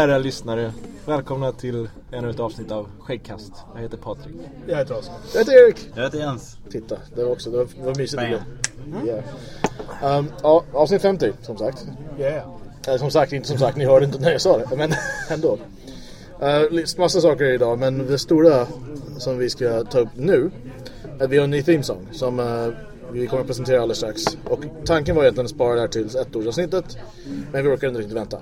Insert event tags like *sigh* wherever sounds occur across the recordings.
kära lyssnare. Välkomna till ännu ett avsnitt av Skäggkast. Jag heter Patrik. Jag heter Oskar. Jag heter Erik. Jag heter Jens. Titta, det var också det var, det var mysigt. Mm. Yeah. Um, ja, avsnitt 50 som sagt. Yeah. Eller som sagt, inte som sagt, ni hörde inte när jag sa det, men *laughs* ändå. Uh, massa saker idag, men det stora som vi ska ta upp nu är att vi har en ny themesång som uh, vi kommer att presentera alldeles strax. Och tanken var egentligen att spara det här till ettårsavsnittet, men vi orkar inte riktigt vänta.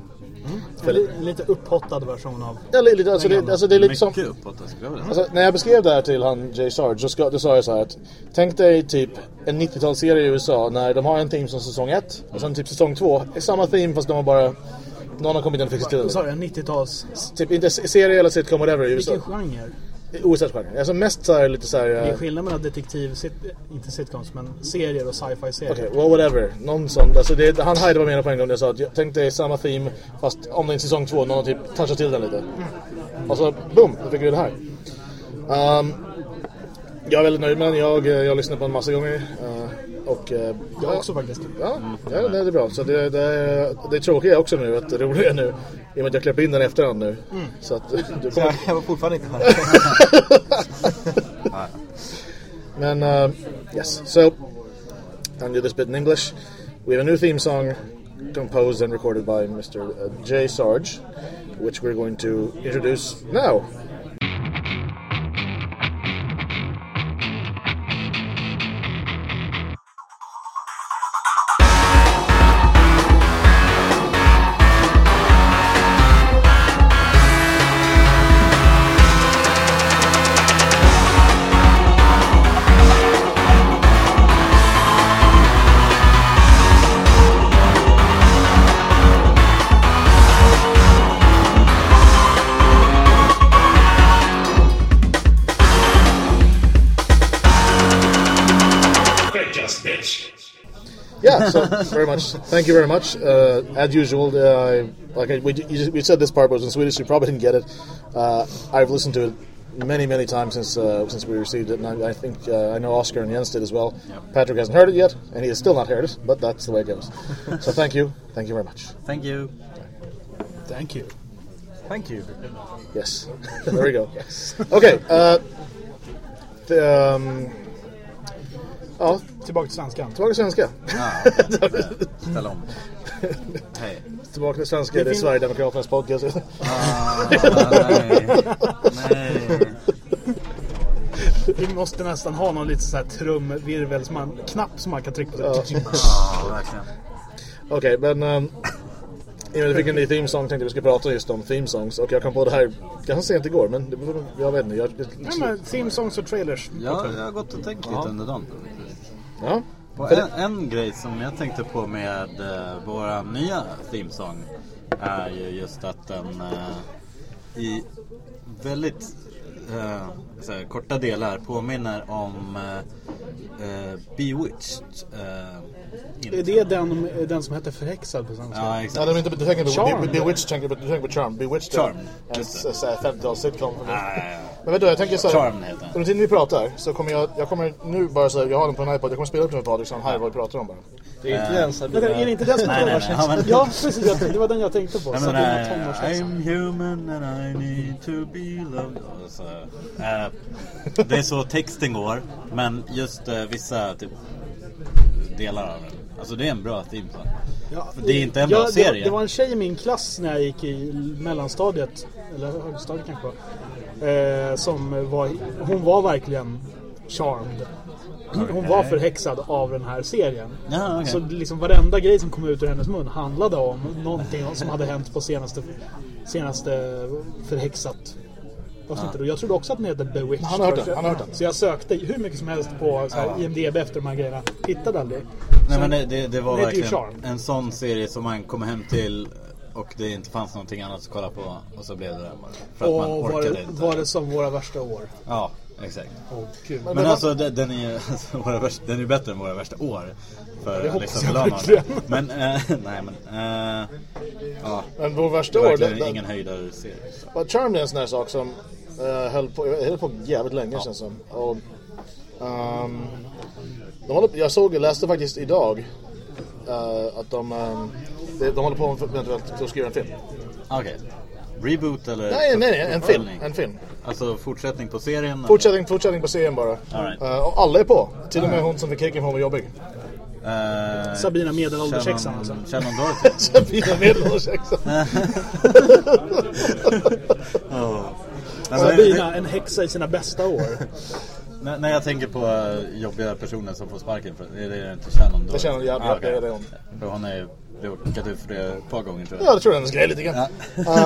En li- lite upphottad version av... Ja, lite, alltså, det, alltså, det är lite som... Mycket skulle jag säga. Alltså, när jag beskrev det här till han Jay Sarge så ska, då sa jag så här att Tänk dig typ en 90-talsserie i USA när de har en theme som säsong 1 och sen typ säsong 2 är samma theme fast de har bara Någon har kommit in och fixat till det. du? 90-tals... Typ inte serie eller sitcom whatever i USA. Vilken genre? Oavsett genre. Alltså mest så här lite så här. Det är eh, skillnad mellan detektiv, sit, inte sitcoms, men serier och sci-fi serier. Okej, well whatever. Någon sån. Alltså det, han hajade vad jag menade på en gång när jag sa att jag tänkte samma theme fast om det är säsong 2 någon har typ touchat till den lite. Och så boom, då fick vi det här. Um, jag är väldigt nöjd med den. Jag, eh, jag har lyssnat på den massa gånger. eh, och, eh, Jag också faktiskt. Ja, ja det är bra. Så det, det, det tråkiga är också nu att det roliga är nu i och med att jag släpper in den i efterhand nu. Så att du kommer... jag, jag var fortfarande inte här. *laughs* Men uh, yes, so I'll do this bit in English. We have a new theme song composed and recorded by Mr. Uh, Jay Sarge, which we're going to introduce now. Very much. Thank you very much. Uh, as usual, uh, like I, we, you, we said, this part was in Swedish. You probably didn't get it. Uh, I've listened to it many, many times since uh, since we received it, and I, I think uh, I know Oscar and Jens did as well. Patrick hasn't heard it yet, and he has still not heard it, but that's the way it goes. *laughs* so thank you, thank you very much. Thank you. Thank you. Thank you. Yes, *laughs* there we go. Yes. Okay. Uh, the, um, ja, Tillbaka till svenskan. tillbaka till svenska. Ja, ställ om. Hej. Tillbaka till svenska, det är fin- Sverigedemokraternas podcast. Ah, nej. Nej. Vi måste nästan ha någon lite så här trumvirvel, som man, knapp som man kan trycka på. Ja, verkligen. Okej, men... Um, I och med att vi fick en ny theme song tänkte vi skulle prata just om theme songs och jag kom på det här ganska sent igår men det, jag vet inte. Jag, Ja, men theme songs och trailers. Ja, jag har gått och tänkt lite under dagen. ja. Och en, en grej som jag tänkte på med uh, våra nya themesång är ju just att den eh, i väldigt eh, så här, korta delar påminner om uh, Bewitched. Uh, Är det den, den som heter Förhäxad på svenska? Ja, exakt. är du tänker på Charm. Be- Bewitched, tänker på, du tänker på Charm. Bewitched Charm, är en just det. s- s- 50-tals sitcom. Ja, ja, ja. Men vet du, jag tänker så här. Charm heter den. Under tiden vi pratar så kommer jag, jag kommer nu bara så här, jag har den på en iPod, jag kommer spela upp den för Patrik så han hör vad vi pratar om bara. Det är inte den som Vänta, är det inte den som är nej. Ja, precis. Det var den jag tänkte på. Så det är. I'm human and I need to be loved. Och Så, eh, det är så texten går, men just eh, vissa typ, delar av den. Alltså det är en bra theme song. Ja, det är inte en bra ja, det- serie. Det var en tjej i min klass när jag gick i mellanstadiet, eller högstadiet kanske eh, som var, hon var verkligen charmed. Hon var förhäxad av den här serien. Ja, okej. Så liksom varenda grej som kom ut ur hennes mun handlade om någonting som hade hänt på senaste, senaste förhäxat avsnittet. Och Jag trodde också att den hette Bewitched. Han har hört den, han har hört den. Så jag sökte hur mycket som helst på så här, IMDB efter de här grejerna. Hittade aldrig. Nej men det, det, det var verkligen Charm. en sån serie som man kom hem till och det inte fanns någonting annat att kolla på och så blev det den bara. För att man Och var orkade det, inte. var det som våra värsta år? Ja, exakt. Åh, gud. Men alltså den, den är ju alltså, våra värsta, den är bättre än våra värsta år. För det hoppas jag verkligen. *laughs* Men, eh, *laughs* nej men. Eh, ja, Men vår det värsta är år, verkligen den, den, ingen höjdare serie. så. Ja, Charmed är en sån här sak som uh, höll, på, höll på jävligt länge känns som. Och, ehm, de håller, jag såg, läste faktiskt idag uh, att de, um, de, de håller på med att skriva en film. Okej. Reboot eller? Nej, nej, nej, en film. En film. Alltså fortsättning på serien? Fortsättning, fortsättning på serien bara. All right. Eh, och alla är på. Till och med hon som fick kicken för hon var jobbig. Eh, Sabina medelåldershäxan alltså. Shannon *laughs* Doherty. Sabina medelåldershäxan. Men- *laughs* Sabina, en häxa i sina bästa år. *laughs* När, när jag tänker på eh, jobbiga personer som får sparken för det, det är inte Shannon då? Det känner jag, Ah, ja, okej. det är hon. För hon har ju råkat ut för det ett par gånger tror Ja, jag. det tror jag hennes grej lite grann.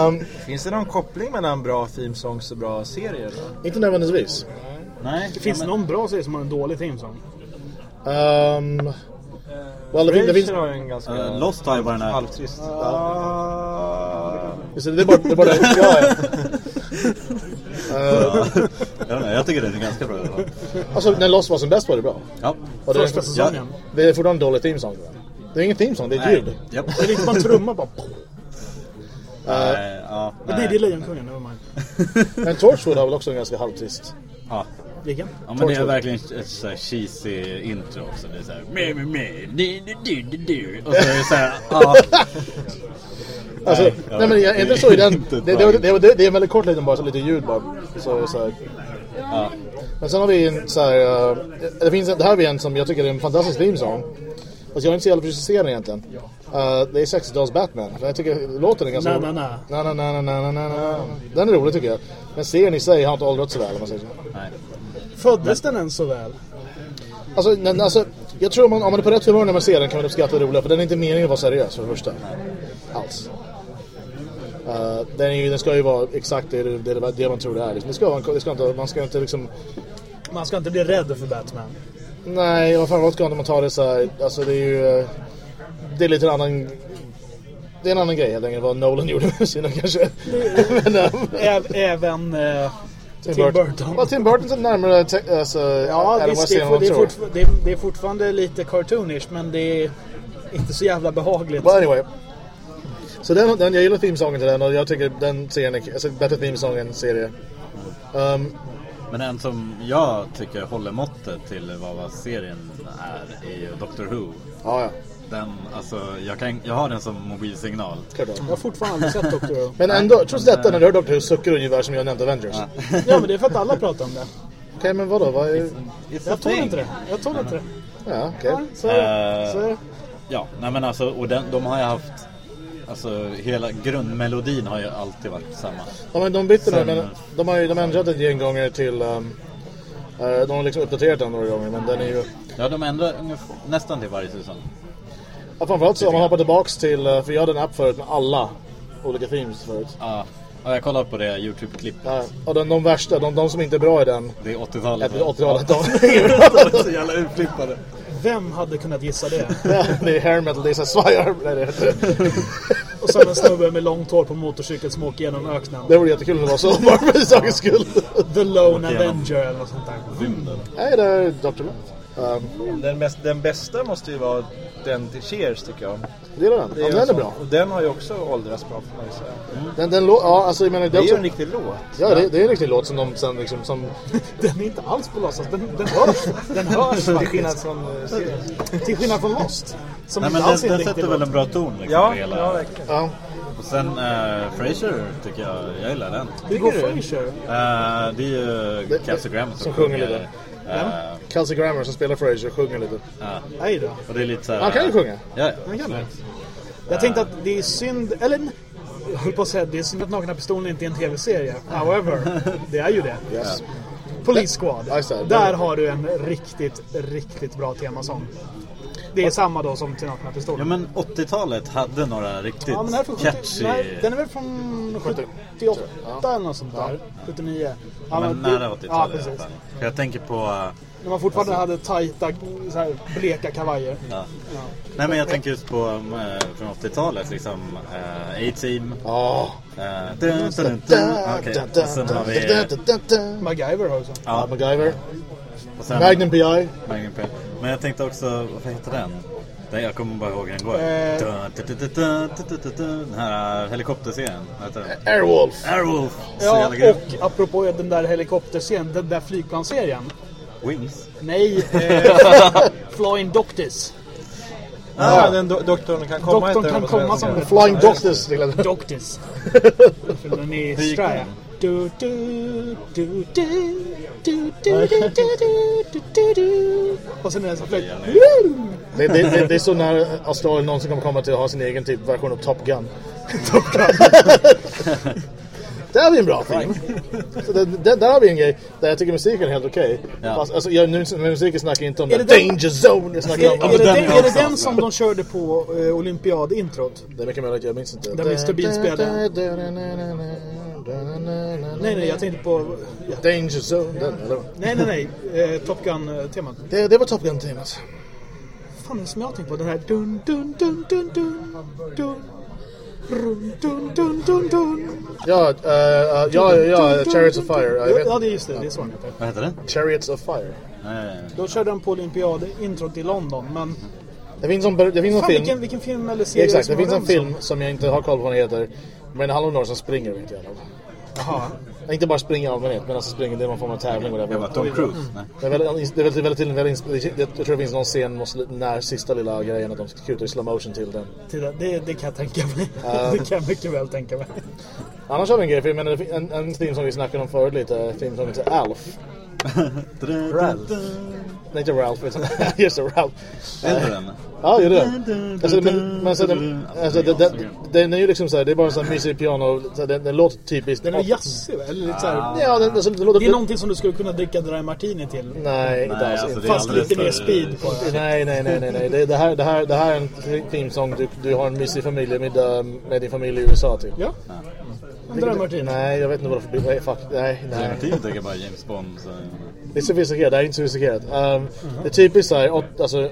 Um, *laughs* Finns det någon koppling mellan bra themesongs och bra serier? Då? inte nödvändigtvis. Nej, Finns det men, någon bra serie som har en dålig themesång? Um, well, det, det finns... Har ju en ganska eh, Lost har ju bara den här... halvtrist. Just det, det är bara det. Är bara det. *laughs* Ja, ja. Ja. jag, jag tycker det är ganska bra. Alltså, när Lost var som bäst var det bra. Ja. Och det, Första säsongen. det är fortfarande en dålig jag. Det är ingen themesång, det är ett ljud. Japp. Det är lite bara en trumma bara. Nej, ja, Nej, det är nej. Lejonkungen, nevermind. Men Torchwood har väl också en ganska halvtrist. Ja. Vilken? Ja men det är verkligen ett så här cheesy intro också. Det är såhär me me me du du du du du Och så är det såhär *laughs* ja. Alltså, nej, men jag, är inte så i den. Det, bra. det, det, det, det är en väldigt kort liten bara, så lite ljud bara. Så, så här. ja. Men sen har vi en så här, uh, det, finns, en- det här vi en som jag tycker är en fantastisk themesång. Fast jag är inte så jävla förtjust i den egentligen. Uh, det är Sex Dolls Batman. Jag tycker låten är ganska... Na, na, na. Na, na, na, na, na, na, na. Den är rolig tycker jag. Men serien i sig har inte åldrats så väl om man säger så. Nej. Föddes den ens så väl? Alltså, den, alltså, jag tror om man, om man är på rätt humör när man ser den kan man uppskatta det roliga. För den är inte meningen att vara seriös för det första. Alls. Uh, den, är ju, den ska ju vara exakt det, det, det, det man tror det är. Det ska, det ska inte, man ska inte liksom... Man ska inte bli rädd för Batman. Nej, fan vad ska inte man ta det så här. Alltså det är ju... eh, Det är lite en annan... Det är en annan grej helt enkelt vad Nolan gjorde med sina kanske. *laughs* Men, um, Ä- Även eh, Tim Burton. Ja, Tim Burton är närmare alltså, Ja, Adam visst, vad det, är det, är, det är fortfarande lite cartoonish, men det är inte så jävla behagligt. But anyway. Så den, den, jag gillar themesången till den och jag tycker den serien är alltså, bättre themesång än serie. Um, Men en som jag tycker håller måttet till vad, vad serien är är ju Doctor Who. ja, ja. Den, alltså, jag, kan, jag har den som mobilsignal. Jag har fortfarande aldrig sett Doctor Who. *laughs* Men ändå, trots detta när du hör Doctor Who suckar du ungefär som jag nämnt Avengers. Okej, *laughs* Ja, men det är för att alla pratar om det. men vadå? Vad är... Jag tål inte det. Jag tål inte det. Ja, okej. Så. Eh, Så är det. Ja, nej men alltså, och den, de har ju haft Alltså hela grundmelodin har ju alltid varit samma. Ja, men de bytte Sen- den, men de har ju de ändrat ett gäng gånger till... Um, eh, de har liksom uppdaterat den några gånger, men den är ju... Ja, de ändrar nästan till varje säsong. Ja, framförallt så om man hoppar tillbaks till... eh, För jag hade en app förut med alla olika themes förut. Ja, ja jag kollade på det Youtube-klippet. Ja, och de, de värsta, de, de som inte är bra i den, Det är 80-talet. efter 80-talet, de *laughs* De är så *laughs* jävla utflippade. Vem hade kunnat gissa det? Ja, det är hair metal, det är så här svajar. *laughs* Nej, det, heter. Och sen en snubbe med långt hår på motorcykel som åker genom öknen. det vore jättekul om det var så, bara för sakens skull. The Lone Avenger eller något sånt där. Rymden. Nej, det är Dr. Love. Um, Den, mest, den bästa måste ju vara den till Cheers tycker jag. det gillar den. Det Ja, en den är sån- bra. Och den har ju också åldrats bra får man ju säga. Den, den lå- ja, alltså jag menar, det Det är är ju också, en riktig låt. ja, det, det är en riktig låt som de sen liksom, som, *laughs* Den är inte alls på låtsas. Den, den hörs. Den hörs Till skillnad från eh. Till skillnad från Lost. Som Nej inte men alls den, är en den riktig sätter väl låt. en bra ton liksom Ja, hela. ja, verkligen. ja. Och sen uh, Frasier tycker jag, jag gillar den. Det går? Frasier. Uh, det är ju Det- Kelsey Grammer som sjunger lite. Uh, Kelsey Grammer som spelar Frasier sjunger lite. ja. Nej då. Och det är lite såhär... Han kan ju sjunga. Ja, ja. Han kan det. Jag tänkte att det är synd, eller jag höll på att säga det är synd att Nakna Pistolen inte är en tv-serie. However, det är ju det. Yes. Police Squad. Där har du en riktigt, riktigt bra temasång. Det är samma då som till Nakna Ja men 80-talet hade några riktigt Ja, men den, är från 70, catchy... nej, den är väl från 78 eller något sånt där. 79. Ja, men det- nära Ja, 80-talet i alla precis. fall. För jag tänker på... När man fortfarande hade tajta, så här, bleka kavajer. Ja. Nej men jag tänker just på eh, från 80-talet liksom uh, A-Team. Ja. Dun, dun, dun, dun. Okej, och sen har vi... MacGyver också. Ja, Ja, MacGyver. sen, Magnum PI. Magnum P. Men jag tänkte också, vad heter den? Den jag kommer bara ihåg hur den går. Den här helikopterserien. Airwolf. Airwolf! Ja, och apropå den där helikopterserien, den där flygplansserien. Wings. Nej, eh, *laughs* Flying Doctors. Ja, den do doktorn kan komma Doktorn kan komma som Flying Doctors. Doctors. *laughs* För den är strä. den? Du, du, du, du, du, du, du, du, du, du, du, du. Och sen är det så flöjt. Det, det, det, det är så när Australien någonsin kommer komma till att ha sin egen typ version av Top Gun. Top Gun. där har vi en bra film. Så det, det, där har vi en grej där jag tycker musiken är helt okej. Ja. Fast, alltså, jag, nu med musiken snackar jag inte om Är det den- Danger Zone. Jag snackar om... Är, är, det den är det den som de körde på uh, olympiadintrot? Det är mycket möjligt, jag minns inte. Där Mr. Bean spelade. Nej, nej, jag tänkte på... Ja. Danger Zone, den eller? Nej, nej, nej. Eh, Top Gun-temat. Det, det var Top Gun-temat. fan är det som jag har tänkt på? Den här dun dun dun dun dun dun Dun, dun, dun, dun, dun. Ja, uh, ja, ja, ja, Chariots of Fire. Jag vet. Ja, det är just det. Det är så den heter. Vad heter den? Chariots of Fire. Nej, nej, nej. Då körde de på olympiad-introt i London, men... Det finns en, det finns en Fan, film. vilken, vilken film eller serie Exakt, som det finns en film som jag inte har koll på vad den heter. Men det handlar om några som springer, vet jag. som- Jaha. Inte bara springer i allmänhet, men alltså springer, det är någon form av tävling. Det var whatever. Tom Cruise. Nej. Det är väldigt, det är väldigt, väldigt, väldigt, väldigt, jag tror det finns någon scen slu- när sista lilla grejen att de kutar i slow motion till den. Det, det kan jag tänka mig. *laughs* det kan jag mycket väl tänka mig. Annars har vi en grej, men en, en, en film som vi snackade om förut lite, en film som heter Alf. Ralph. Nej, inte Ralph, utan *laughs* just det, Ralph. Heter den? Ja, gör det. Alltså, men, men så den, alltså, den, den, den är ju liksom såhär, det är bara en sån här mysig piano, så den, den låter typiskt. Den är jazzig, eller lite så här, Ja, den, alltså, det låter... Det är någonting som du skulle kunna dricka dry martini till. Nej, inte alls. alltså, Fast lite mer speed på det. Nej, nej, nej, nej, nej. Det, det, här, det, här, det här är en filmsång du, du har en mysig familjemiddag med din familj i USA till. Ja. En dry martini. Nej, jag vet inte vad det är för... Nej, fuck. Nej, nej. Clementine tycker bara James Bond. Så... Det är sofistikerat, det här är inte sofistikerat. Um, Det är typiskt såhär, alltså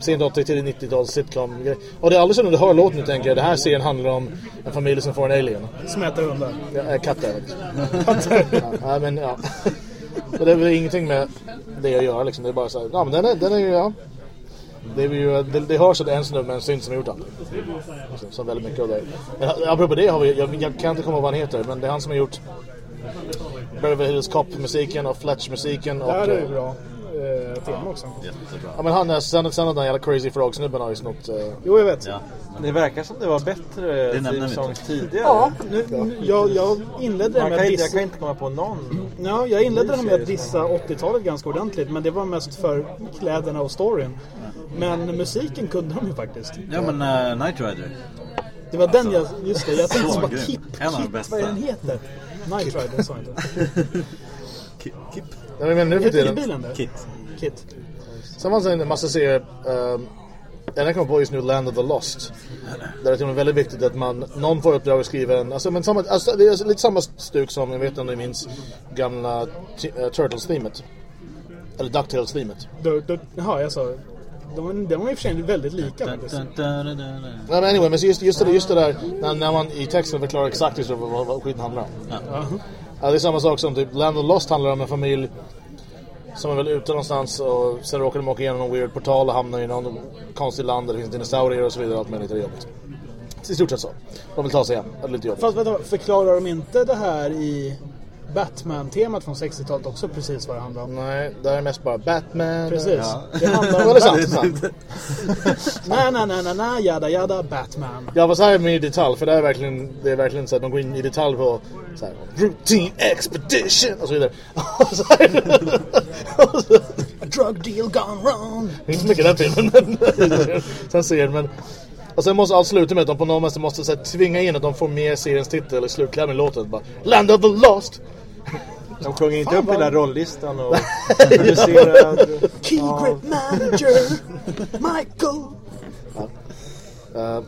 sent 80 tidig 90-tals sitcom -grej. Och det är så när du hör låten du tänker det här serien handlar om en familj som får en alien. Som äter hundar. Ja, äh, katter. ja, ja, men ja. *laughs* Och det är väl ingenting med det att göra liksom. Det är bara såhär, ja men den är, den är ju, ja. Det, är ju, det, det hörs att det är en snubbe med en synt som har gjort den. Som så väldigt mycket av det. Men eh, apropå det har vi, jag, jag kan inte komma ihåg vad han heter, men det är han som har gjort Beverly Hills Cop-musiken och Fletch-musiken. Det här är ju bra eh, tema också. Jättebra. Ja men han är, sen, sen den jävla Crazy Frog-snubben har ju snott... eh, Jo, jag vet. Ja. Det verkar som det var bättre inte. tidigare. Ja, nu, nu, jag, jag inledde det med att inte- jag dissa... kan inte komma på någon. Ja, jag inledde det med att dissa 80-talet ganska ordentligt, men det var mest för kläderna och storyn. Men musiken kunde de ju faktiskt. ja, men uh, Night Rider. Det var den jag... Just det, jag tänkte Så bara. Kip, Kip, vad är den heter? Night Rider sa jag inte. *laughs* Kip. Nej men nu för tiden... bilen där? Kit. Kit. Sen fanns en massa serier... Um, den jag kommer på just nu, Land of the Lost. Där det är väldigt viktigt att man, någon får uppdrag att skriva en, alltså, men samma, alltså, det är lite samma stuk som, jag vet inte om ni minns, gamla eh, Turtles-teamet. Eller Ducktails-teamet. Du, du, jaha, jag sa... De, var- de var i och för sig väldigt lika dun. Nej men anyway, men just, just, det, just det där när, när man i texten förklarar exakt just vad, vad skiten handlar om. Ja. Ja, det är samma sak som typ Land of Lost handlar om en familj som är väl ute någonstans och sen råkar de åka igenom någon weird portal och hamnar i någon konstig land där det finns dinosaurier och så vidare. Allt möjligt är jobbigt. I stort sett så. De vill ta sig hem. Det är lite jobbigt. Fast vänta, förklarar de inte det här i Batman-temat från 60-talet också precis vad det handlar om? Nej, det är mest bara Batman. Precis. Ja. Det handlar *laughs* Ja, om... det sant. Na, na, na, na, na, jada, jada, Batman. Ja, här är mer i detalj. För det är verkligen, det är verkligen så att de går in i detalj på så här, Routine Expedition och så vidare. *laughs* Och så här. Och så- A drug deal gone wrong. Det är inte så mycket den filmen, men *laughs* sen serien. Men, och sen måste allt sluta med att de på något sätt måste så här, tvinga in att de får med seriens titel i slutklämmen i låten. Bara, Land of the Lost! De sjunger inte Fan, upp vad- hela rollistan och *laughs* producerar... Key grip manager, Michael. Eh,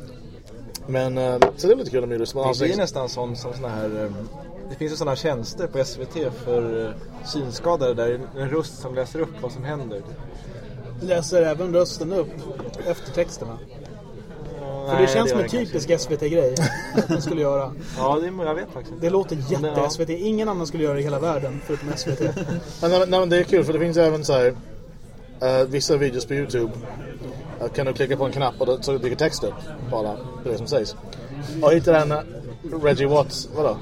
men, eh, så det är lite kul om Julius. Det är har nästan sån, som såna här... eh, Det finns ju sådana tjänster på SVT för synskadade där det är en röst som läser upp vad som händer. Läser även rösten upp efter texterna. För det känns som en typisk SVT-grej. Att man skulle göra. *laughs* Ja, det, jag vet faktiskt inte. Det låter jätte-SVT. Ingen annan skulle göra det i hela världen förutom SVT. *laughs* Nej, nej, men det är kul för det finns även så här eh, vissa videos på Youtube. Uh, kan du klicka på en knapp och då, så dyker text upp alla på det som sägs. Och hittar en uh, Reggie Watts, vadå?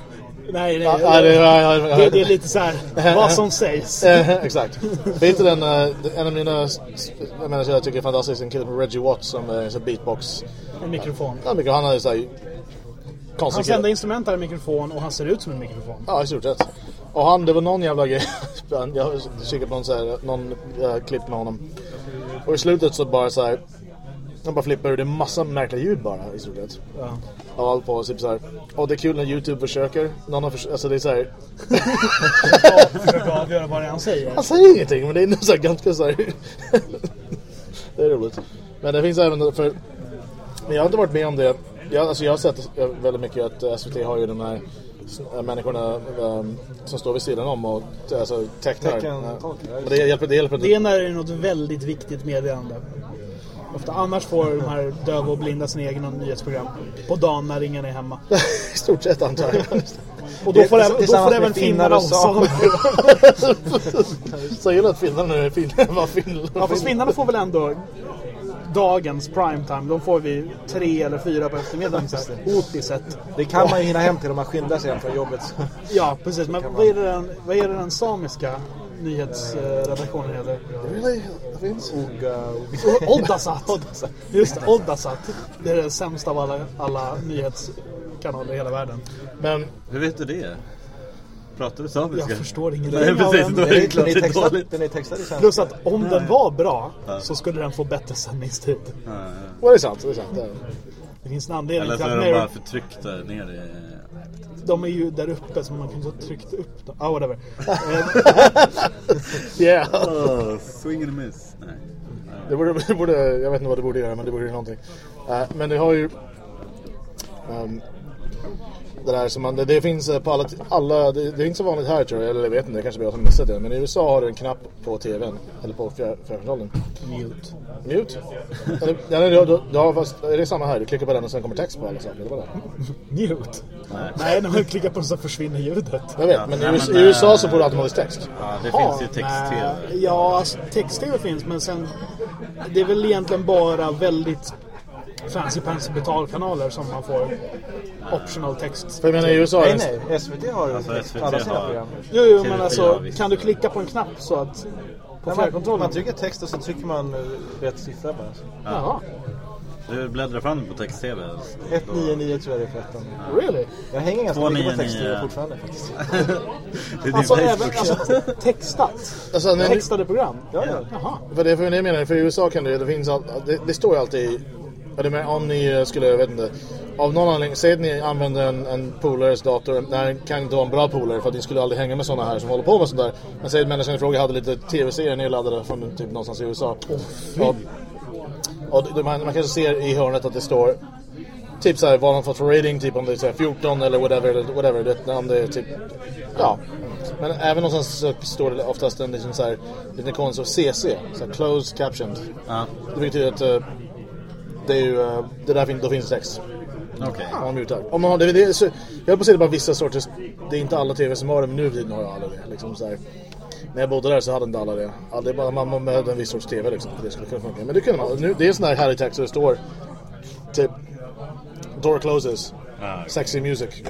Nej, nej. Ja, det. Det, det är lite så här, *laughs* vad som sägs. *laughs* Exakt. Det är inte den, eh, en av mina, jag menar jag tycker är fantastisk, en kille på Reggie Watts som är beatbox. En mikrofon. Ja, mycket, han har ju såhär Hans enda instrument är en mikrofon och han ser ut som en mikrofon. Ja, i stort sett. Och han, det var någon jävla grej. *laughs* jag kikade på någon, så här, någon äh, klipp med honom. Och i slutet så bara så här. Han bara flippar ur, det är massa märkliga ljud bara i stort sett. Ja. Av allt på typ så här. Och det är kul när YouTube försöker. Någon har förs- alltså det är så här. *laughs* Försöka avgöra vad det är han säger. Han säger ingenting men det är ändå så här ganska så här. *laughs* det är roligt. Men det finns även för... Men jag har inte varit med om det. Jag, alltså jag har sett väldigt mycket att eh, SVT har ju de här eh, människorna eh, som står vid sidan om och alltså, tecknar. Teckentolkar, ja, Och det hjälper, det hjälper Det är när det är något väldigt viktigt meddelande. Ofta annars får de här döva och blinda sina egna nyhetsprogram på dagen när ingen är hemma. *laughs* I stort sett antar jag. Och då Det- får, även, då får även finnar finnarna och samer. jag *laughs* gillar att finnarna är fin. *laughs* Vad fin. Ja, fast finnarna får väl ändå dagens primetime. De får vi tre eller fyra på eftermiddagen. Otiset. Det kan man ju hinna hem till om man skyndar sig hem från jobbet. Ja, precis. Men vad är det den, vad är det den samiska nyhetsredaktionen heter? Really? Det? Oga, *laughs* Oddasat! Just det, Oddasat. Det är det sämsta av alla, alla nyhetskanaler i hela världen. Men Hur vet du det? Pratar du samiska? Jag förstår ingenting Nej av precis, den. Den det är, den det textad, dåligt. den är textad i svenska. Plus att om den var bra så skulle den få bättre sändningstid. Ja, ja. vad är sant? Det är sant. Det är. Det finns en anledning Eller så är de bara förtryckta ner i... de är ju där uppe så man kunde ha tryckt upp dem. Ah, whatever. *laughs* Yeah. Oh, swing and a miss. Nej. Det borde, det borde, jag vet inte vad det borde göra, men det borde göra någonting. Eh, men det har ju... ehm, det där som man, det, det finns eh, på alla, alla det, det är inte så vanligt här tror jag, eller jag vet inte, det kanske är jag som missat det. Men i USA har du en knapp på tvn, eller på fjär- fjärrkontrollen. mute. Mute? eller, ja, nej, du, du, du har, fast, är det samma här? Du klickar på den och sen kommer text på alla saker, eller vad det är? Mute? Nej, när man klickar på den så försvinner ljudet. Jag vet, Ja, men, nej, i, men, USA- i USA så eh, får du automatisk text. Ja, det Ja, finns ju text-tv. nej, Ja, alltså, text-tv finns men sen Det är väl egentligen bara väldigt fancy fancy betalkanaler som man får optional text. För jag menar i USA... Nej, nej. SVT har Alltså, text på SVT alla sina har- program. Jo, jo men TV4, alltså kan du klicka på en knapp så att på fjärrkontrollen? man trycker text och så trycker man eh, rätt siffra bara. Jaha, Du bläddrar fram på text-tv. 199 tror jag det är för ettan. really? Jag hänger ganska mycket på 299. text-tv fortfarande faktiskt. *laughs* Det är *laughs* Alltså, även, alltså textat? Alltså, när, Textade program? Ja, ja. Jaha. För det är för det jag menar, för i USA kan det, det finns all, det, det står ju alltid ja, det med, om ni eh, skulle, jag vet inte, av någon anledning, säg att ni använder en, en polares dator, det här kan inte vara en bra polare för att ni skulle aldrig hänga med sådana här som håller på med sånt där. Men säg att människan i fråga hade lite tv-serier nedladdade från typ någonstans i USA. och och det- man, man kanske ser i hörnet att det står Typ såhär vad de fått för rating, typ om det är så här 14 eller whatever, whatever du vet, om det är typ Ja. Men även någonstans så står det oftast en liten såhär Liten ikon som CC, så här closed captioned. Ja, Det betyder att eh, Det är ju, eh, det där fin- då finns det text okej. Om man mutar Om man har DVD, så, Jag höll på att säga det är bara vissa sorters Det är inte alla TV som har det, men nu för tiden har jag alla det liksom så här. När jag bodde där så hade inte alla det. Ja, det är bara, man man behövde en viss sorts TV liksom. för Det skulle kunna funka. Men det kunde man. Nu, det är sån här härlig text så det står typ Door closes. Ja. Sexy music. *laughs*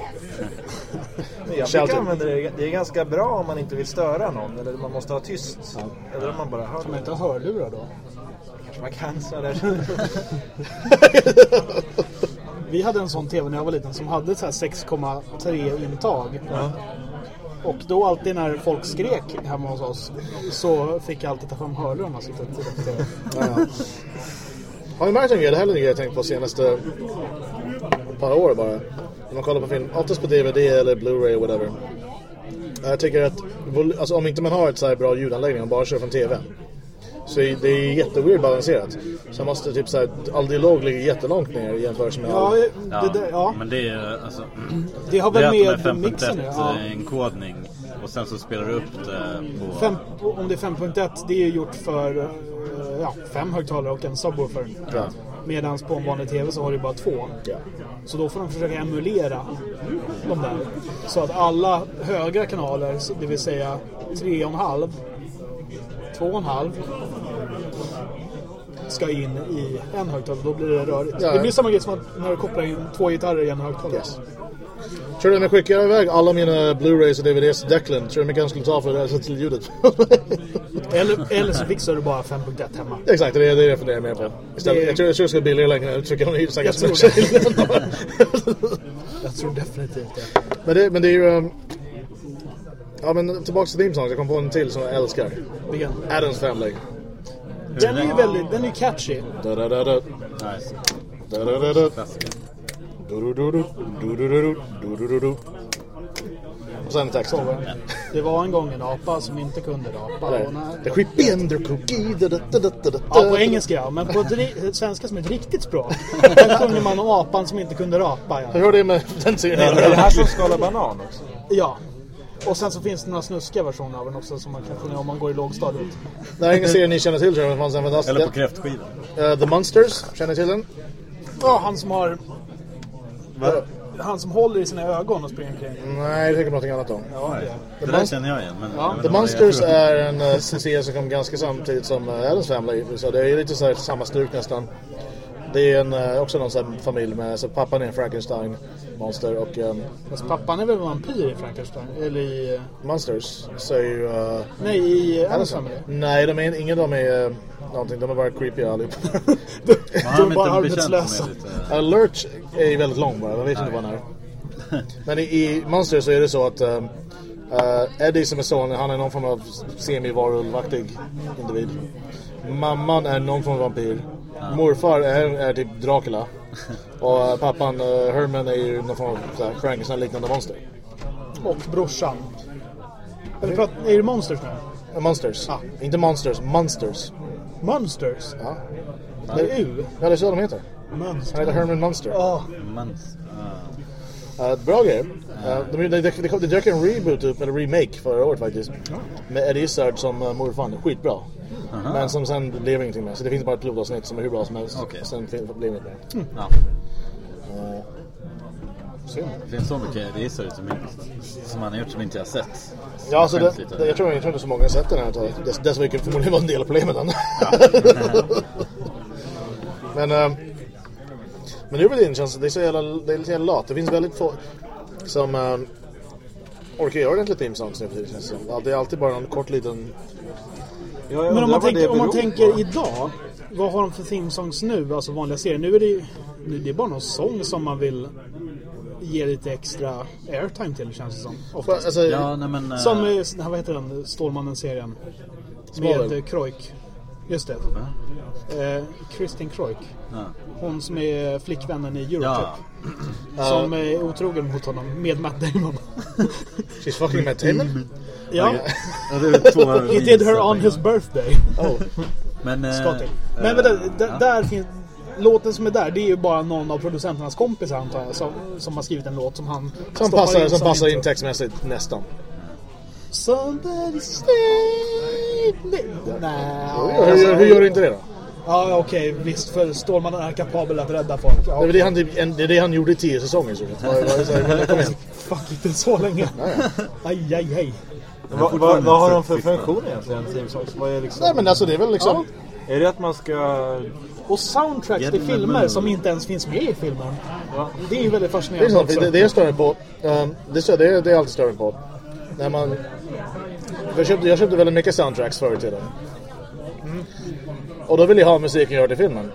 Jag brukar använda det. Det är ganska bra om man inte vill störa någon. Eller man måste ha tyst. Eller om man bara hör Kan man det. inte ha hörlurar då? Kanske kan sådär. *laughs* Vi hade en sån TV när jag var liten som hade så här 6,3 intag. Och då alltid när folk skrek hemma hos oss så fick jag alltid ta fram hörlurarna och sitta och titta på TV. Ja, ja. Har ni märkt en grej? Det här är en grej jag tänkt på senaste par år bara. När man kollar på film, oftast på DVD eller Blu-ray whatever. Jag tycker att, alltså om inte man har ett så här bra ljudanläggning och bara kör från TV. Så det är jätteweird balanserat. Så jag måste typ såhär, all dialog ligger jättelångt ner i jämförelse med Ja, all... Ja, det, där, ja, men det är alltså... *clears throat* det har Det väl att de är med mixen. Ja. 5.1-enkodning och sen så spelar du upp det på... Fem, om det är 5.1, det är ju gjort för eh, ja, fem högtalare och en subwoofer. Ja. Medan på en vanlig TV så har du bara två. Ja. Så då får de försöka emulera de där. Så att alla högra kanaler, så- det vill säga 3,5, 2,5 ska in i en högtalare. Då blir det rörigt. Ja. Det blir samma grej som när du kopplar in två gitarrer i en högtalare. Yes. Tror om jag skickar iväg alla mina Blu-rays och DVDs till Declan, tror hur mycket han skulle ta för det här till ljudet? *laughs* Eller, eller så fixar du bara 5.1 hemma. Exakt, det är det jag funderar mer på. Istället, Det- Jag tror jag tror det ska bli billigare längre. Jag säkert Jag tror en Jag tror definitivt det. men, det, men det är ju... Um, ja men tillbaka till Theme Songs, jag kom på en till som jag älskar. Vilken? Adams Family. Den är ju väldigt, den är ju catchy. Da, da, da, da. Nice. Da, da, da, da. Klassiker. Du, du, du, du. Du, du, du, du. Du, du, du, du. Och sen texten. Det var en gång en apa som inte kunde rapa. Och The när, under cookie. Da, da, da, da, da, da. ja, på engelska ja. Men på ett ri- svenska som ett riktigt språk. Där sjunger man om apan som inte kunde rapa. Hur Ja. har det med den serien Är det här som skalar banan också? ja. Och sen så finns det några snuskiga versioner av den också som man kan sjunga om man går i lågstadiet. Det här är ingen serie ni känner till tror jag. Det fanns en Eller på fantastisk. kräftskivan. Uh, The Monsters, känner ni till den? Ja, han som har... Va? Han som håller i sina ögon och springer omkring. Nej, jag tänker på någonting annat då. Ja, det. Det där känner jag igen. Men Ja. The Monsters det är en uh, serie som kom ganska samtidigt som uh, Addams Family. Så det är lite så här samma stuk nästan. Det är en, uh, också någon sån familj med, så pappan är en Frankenstein monster och um, Fast pappan är väl vampyr i Frankenstein? Eller i... Monsters så är ju... Uh, Nej, i. Family. Nej, de är, ingen av dem är uh, någonting. De är bara creepy allihop. *laughs* De är bara är arbetslösa. lite... Alert är ju väldigt lång bara, man vet inte vad han är. Men i, i Monsters så är det så att um, uh, Eddie som är son, han är någon form av semi-varulvaktig individ. Mamman är någon form av vampyr. Morfar är, är typ Dracula. Och pappan uh, Herman är ju någon form av Frankenstein-liknande monster. Och brorsan. Eller prat, är det Monsters nu? Uh, monsters. Ah. Inte monsters, monsters. Monsters? Ja, Med U? ja det är så de heter. Monster. Han heter Herman Monster. Ah. Uh, bra grej. Uh, de, de, de, de, kom- det dök en reboot eller remake förra året faktiskt. Med Eddie Izzard som uh, morfan. Skitbra. Men som sen blev ingenting med. Så det finns bara ett pilotavsnitt som är hur bra som helst. Och sen blev det inget mer. ja. Synd. Det finns så mycket research som, som han har gjort som inte jag har sett. Ja, alltså det, det, jag, tror, jag tror inte så många har sett den här. Dess, dess vilket förmodligen var en del av problemet. än. men, uh, men nu för känns det är så jävla, det är lite jävla lat. Det finns väldigt få som um, orkar göra ordentligt theme songs nu för tiden det är alltid bara någon kort liten Ja, men om man, tänker, om man tänker idag. Vad har de för theme songs nu? Alltså vanliga serier. Nu är det ju nu- det är bara någon sång som man vill ge lite extra airtime till känns det som. Oftast. Alltså, Ja, nej men... eh, Som, eh, vad heter den, Stålmannen-serien? Med eh, Kroik. Just det. Eh, Kristin Kroik. ja. Hon som är flickvännen i Eurotrip. Ja. *clears throat* Som är otrogen mot honom med Matt Damon. *laughs* She's fucking Matt Damon? ja, Ja, *laughs* he did her on his birthday. Oh. *laughs* Men... eh, eh, Men vänta, d- ja. där finns... Låten som är där, det är ju bara någon av producenternas kompisar antar jag, som, som har skrivit en låt som han Som passar, som som passar in textmässigt nästan. Somebody save me. Nej, Hur, hur, hur gör du inte det då? Ja, okej, visst. För Stålmannen är kapabel att rädda folk. Ja, Det är han, typ, en, det, är det han gjorde i tio säsonger i stort sett. Fuck, inte så länge. Aj, aj, aj. Vad, vad, vad har de för funktion egentligen? Vad är, liksom, Nej men alltså det är väl liksom... är det att man ska... Och soundtracks till filmer som inte ens finns med i filmen. Ja. Det är ju väldigt Det är, fascinerande också. det, det är jag stör mig på. Um, det, är det, är, alltid stör mig på. När man... Jag köpte, jag köpte väldigt mycket soundtracks förr i tiden. Och då ville jag ha musiken jag hörde i filmen.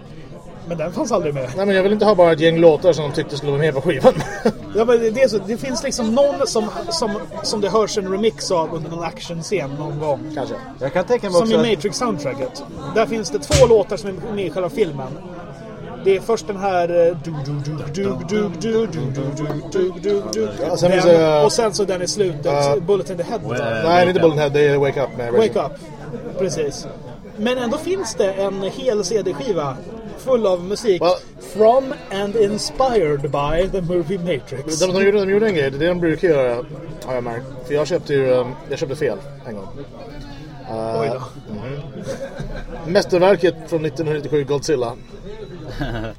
Men den fanns aldrig med. Nej men jag vill inte ha bara ett gäng låtar som de tyckte skulle vara med på skivan. *laughs* Ja, men det, så, det finns liksom någon som, som, som det hörs en remix av under någon actionscen någon gång. Kanske. Jag kan tänka mig Som också i. Matrix-soundtracket. Där finns det två låtar som är med i själva filmen. Det är först den här... Och sen så den i slutet. Bullet in the head. Nej, det är inte Bullet in the head. Det är Wake Up. Wake Up. Precis. Men ändå finns det en hel CD-skiva full av musik. Well, from and inspired by the movie Matrix. De, de, gjorde, de gjorde en grej, det är de brukar göra har jag märkt. För jag köpte ju, jag köpte fel en gång. Uh, Oj då. Mästerverket från 1997, Godzilla. *laughs*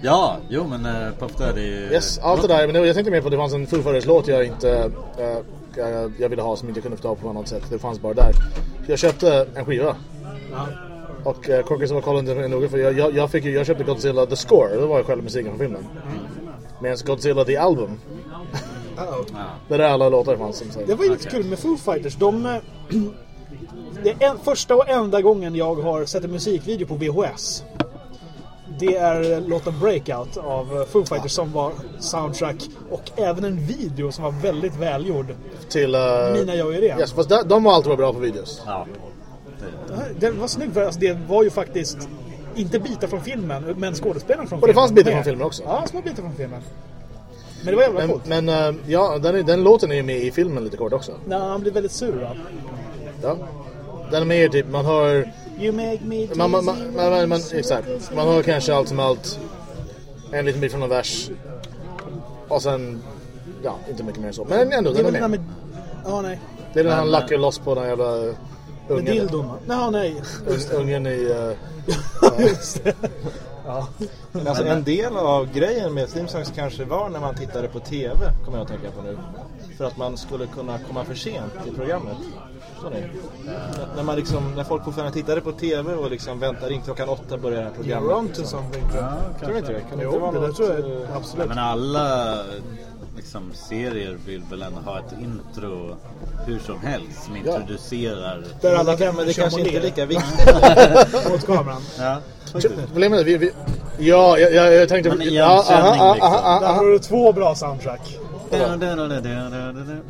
Ja, jo men uh, Puff Daddy... Yes, allt det där. Men jag tänkte mer på att det fanns en Foo Fighters-låt jag inte eh, eh, jag ville ha som inte kunde få tag på något sätt. Det fanns bara där. Jag köpte en skiva. Ja. Och uh, Korkis var kollade inte noga för jag, jag, jag, fick ju, jag köpte Godzilla The Score. Det var ju själva musiken från filmen. Medan Godzilla The Album. *laughs* Det är där alla låtar fanns som sagt. Det var ju lite Okej. kul med Foo Fighters. De, *clears throat* det är en, första och enda gången jag har sett en musikvideo på VHS. Det är låten Breakout av eh, Foo Fighters som var soundtrack och även en video som var väldigt välgjord. Till... Uh, Mina gör ju det. Yes, fast de, de har alltid bra på videos. Ja. Det var snyggt för alltså, det var ju faktiskt inte bitar från filmen men skådespelaren från Och det filmen. fanns bitar från filmen också. Ja, små bitar från filmen. Men det var jävla Men, coolt. men eh, ja, den, den låten är ju med i filmen lite kort också. Nej, han blir väldigt sur va? Ja. Den är med typ, man hör... You make me Man, man, man, man, exakt. Man hör kanske allt som allt en liten bit från en vers. Och sen, ja, inte mycket mer så. Men ändå, Det är den är den med. med... Ja, nej. Det är när han lackar loss på den jävla Med ungen. dildon va? Nej, nej. Un- Ungen i... eh, *laughs* Just det. Ja. Men alltså en del av grejen med Theme Songs kanske var när man tittade på TV, kommer jag att tänka på nu. För att man skulle kunna komma för sent till programmet. Förstår ni? När, man liksom, när folk fortfarande tittade på TV och liksom väntar in klockan åtta börjar det här programmet. You're on to liksom. something. Tror du inte det? Kan det Jo, inte det något, tror jag eh, absolut. Men alla liksom, serier vill väl ändå ha ett intro hur som helst som Ja. introducerar... Där alla det, vänner men det kanske inte är lika viktigt. *laughs* mot kameran. Ja. Problemet är vi, vi... Ja, jag, jag, jag tänkte... Men ja, igenkänning, aha, liksom. aha, aha, Där aha. har du två bra soundtrack.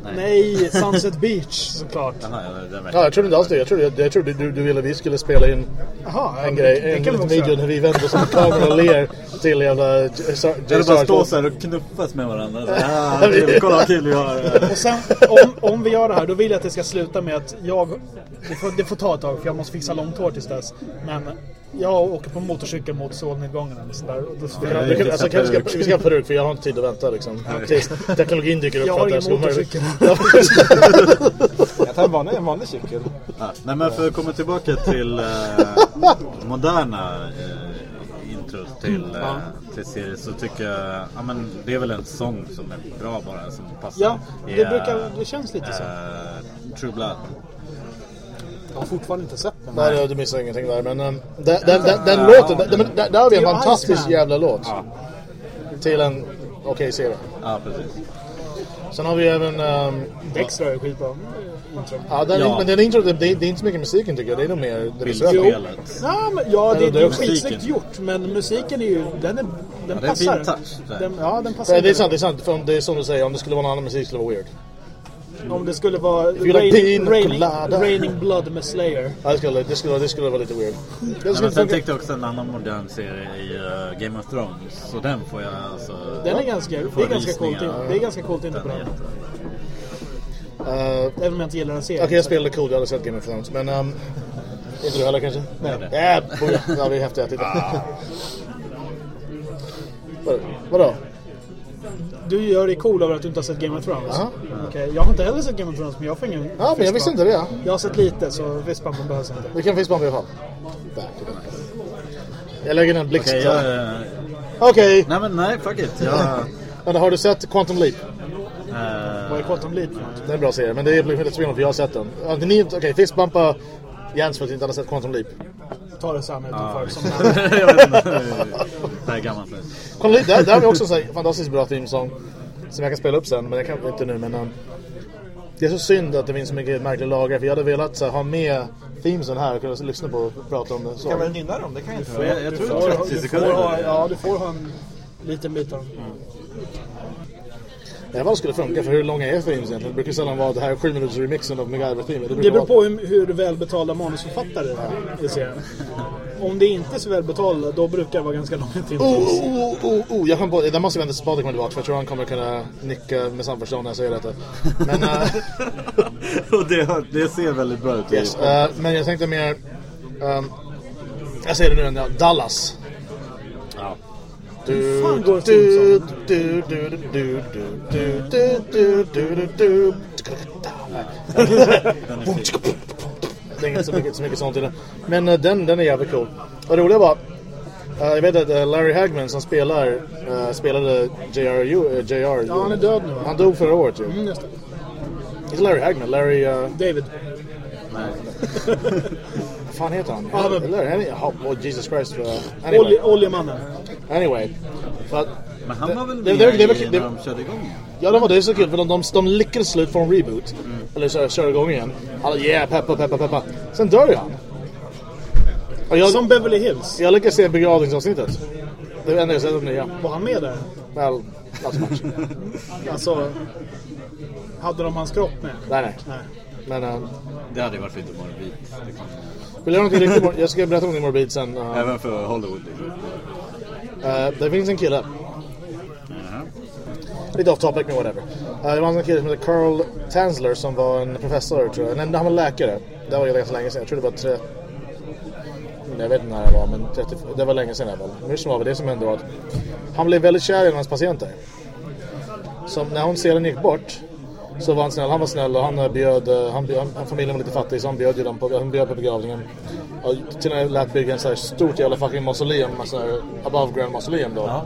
Nej. Nej, Sunset Beach såklart. Jaha, ja, jag trodde inte alls det. Jag trodde, jag trodde du, du ville att vi skulle spela in Jaha, en grej, en liten video när vi vänder oss mot kameran och ler till jävla... Eller bara stå så här och knuffas med varandra. Så, *laughs* ah, kul, kolla vad kul vi har. Och sen, om, om vi gör det här, då vill jag att det ska sluta med att jag... Det får, det får ta ett tag, för jag måste fixa långt hår tills dess. Men jag åker på motorcykel mot solnedgången eller sådär. Vi alltså, kan vi, ska, vi ska ha peruk för jag har inte tid att vänta liksom. Tills teknologin dyker upp. Jag har ingen motorcykel. *laughs* Jag tar en vanlig, en vanlig cykel. Ja, nej men för att komma tillbaka till eh, moderna eh, intros till, eh, till serier så tycker jag ja, men det är väl en sång som är bra bara som passar. Ja, det, brukar, det känns lite så. eh, True Blood. Jag har fortfarande inte sett den. Nej, du missar ingenting där. Men um, den, den, den, den låten, den, den, där, har vi en fantastisk jävla låt. Ja, Till en okej serie. ja precis. Sen har vi även... Um, Dexter är skitbra eh, intro. ja, den, Ja. Men den intro, det, det är inte så mycket musiken tycker jag. Det är nog mer det visuella. Ja, men, ja det, Eller det det är skitsnyggt gjort. Men musiken är ju... Den, är, den det är en passar. fin touch. Den, ja, den passar. Nej, det är sant, det är sant. För om det är som du säger, om det skulle vara någon annan musik skulle det vara weird. Om det skulle vara raining, raining, raining Blood med Slayer. Ja, det, skulle, det, skulle, det skulle vara lite weird. Det Ja, skulle men sen tänkte jag också en annan modern serie i eh, Game of Thrones. Så den får jag alltså... Den är ganska, det är ganska coolt. Det är ganska coolt inte på Den. Uh, Även om jag inte gillar den serien. Okej, jag spelade cool, jag hade sett Game of Thrones. Men... Um, inte du heller kanske? Nej. Ja, boja. ja, vi är häftiga. Titta. Vadå? Du gör dig cool över att du inte har sett Game of Thrones. Ja. Okej, jag har inte heller sett Game of Thrones men jag får ingen Ja, men jag visste inte det. Jag har sett lite så fistbumpen behövs inte. Vi kan fistbumpa i alla fall. Där. Jag lägger en blixt. Okej, Okej. jag... eh, Okay. Nej men nej, fuck it. Jag... *laughs* Men har du sett Quantum Leap? Vad är Quantum Leap för något? Det är en bra serie, men det är lite för jag har sett den. Okej, fistbumpa Jens för att inte hade sett Quantum Leap. Ta det sen utanför. Ja. Som *laughs* jag vet inte. Det här är gammalt nu. Quantum Leap, där, där har vi också en fantastiskt bra themesång. Som jag kan spela upp sen, men jag kan inte nu. Men, um, det är så synd att det finns så mycket märkliga lagar, för jag hade velat så här, ha med themesen här och kunna lyssna på och prata om det. Så. Kan väl nynna dem? Det kan jag inte Jag, jag tror får, det är du 30 får sekunder. ja, du får ha en liten bit av den. Det var skulle funka, för hur långa är themes egentligen? Det brukar sällan vara det här 7 minuters remixen av MacGyver-teamet. Det beror på hur, hur välbetalda manusförfattare i serien. Om det inte är så välbetalda, då brukar det vara ganska långa Oh, filmer. oh, oh, oh, oh. Jag kan på, där måste vi vänta tills Patrik kommer tillbaka för jag tror han kommer kunna nicka med samförstånd när jag säger detta. Men, uh, *laughs* Och det, det ser väldigt bra ut. yes, uh, men jag tänkte mer... Um, jag säger det nu Dallas. Hur fan går en Simpsons? Det är inte så mycket, så mycket sånt i den. Men uh, den, den är jävligt cool. Och det roliga var... Uh, jag vet att uh, Larry Hagman som spelar uh, spelade J.R. Uh, JR, ja, han är död nu. Han dog förra året ju. Mm, just det. Inte Larry Hagman, Larry... David. Nej fan heter han? Ja, men- Eller, oh, Jesus Christ. Uh, anyway. Olje, oljemannen. anyway. För att, Men han var väl det- med det- det- när de körde igång igen? ja, det var det är så kul för de, de, de lyckades slut få en reboot. Eller så kör igång igen. Alla yeah, peppa, peppa, peppa. Sen dör han. Och jag, Som Beverly Hills. jag lyckades se begravningsavsnittet. Det är det enda jag sett om nya. Var han med där? Much. *laughs* Alltså... Hade de hans kropp med? nej, nej. Nej. Men uh, Det hade ju varit lite morbid. Liksom. vill jag göra någonting riktigt Jag ska berätta någonting morbid sen. Uh, Även för Hollywood. Liksom. uh, det finns en kille. Lite off topic men whatever. Uh, det var en kille som heter Carl Tansler som var en professor tror jag. Nej, han var läkare. Det var ju ganska länge sedan. Jag tror det var tre... Jag vet inte när det var men 30... det var länge sedan i alla fall. Men som var det som hände var att han blev väldigt kär i en av hans patienter. Så när hon sedan gick bort så var han snäll. Han var snäll och han eh, bjöd, eh, han bjöd han, familjen var lite fattig så han bjöd ju dem på, han bjöd på begravningen. Och till och med lät bygga en så här stort jävla fucking mausoleum, alltså above ground mausoleum då.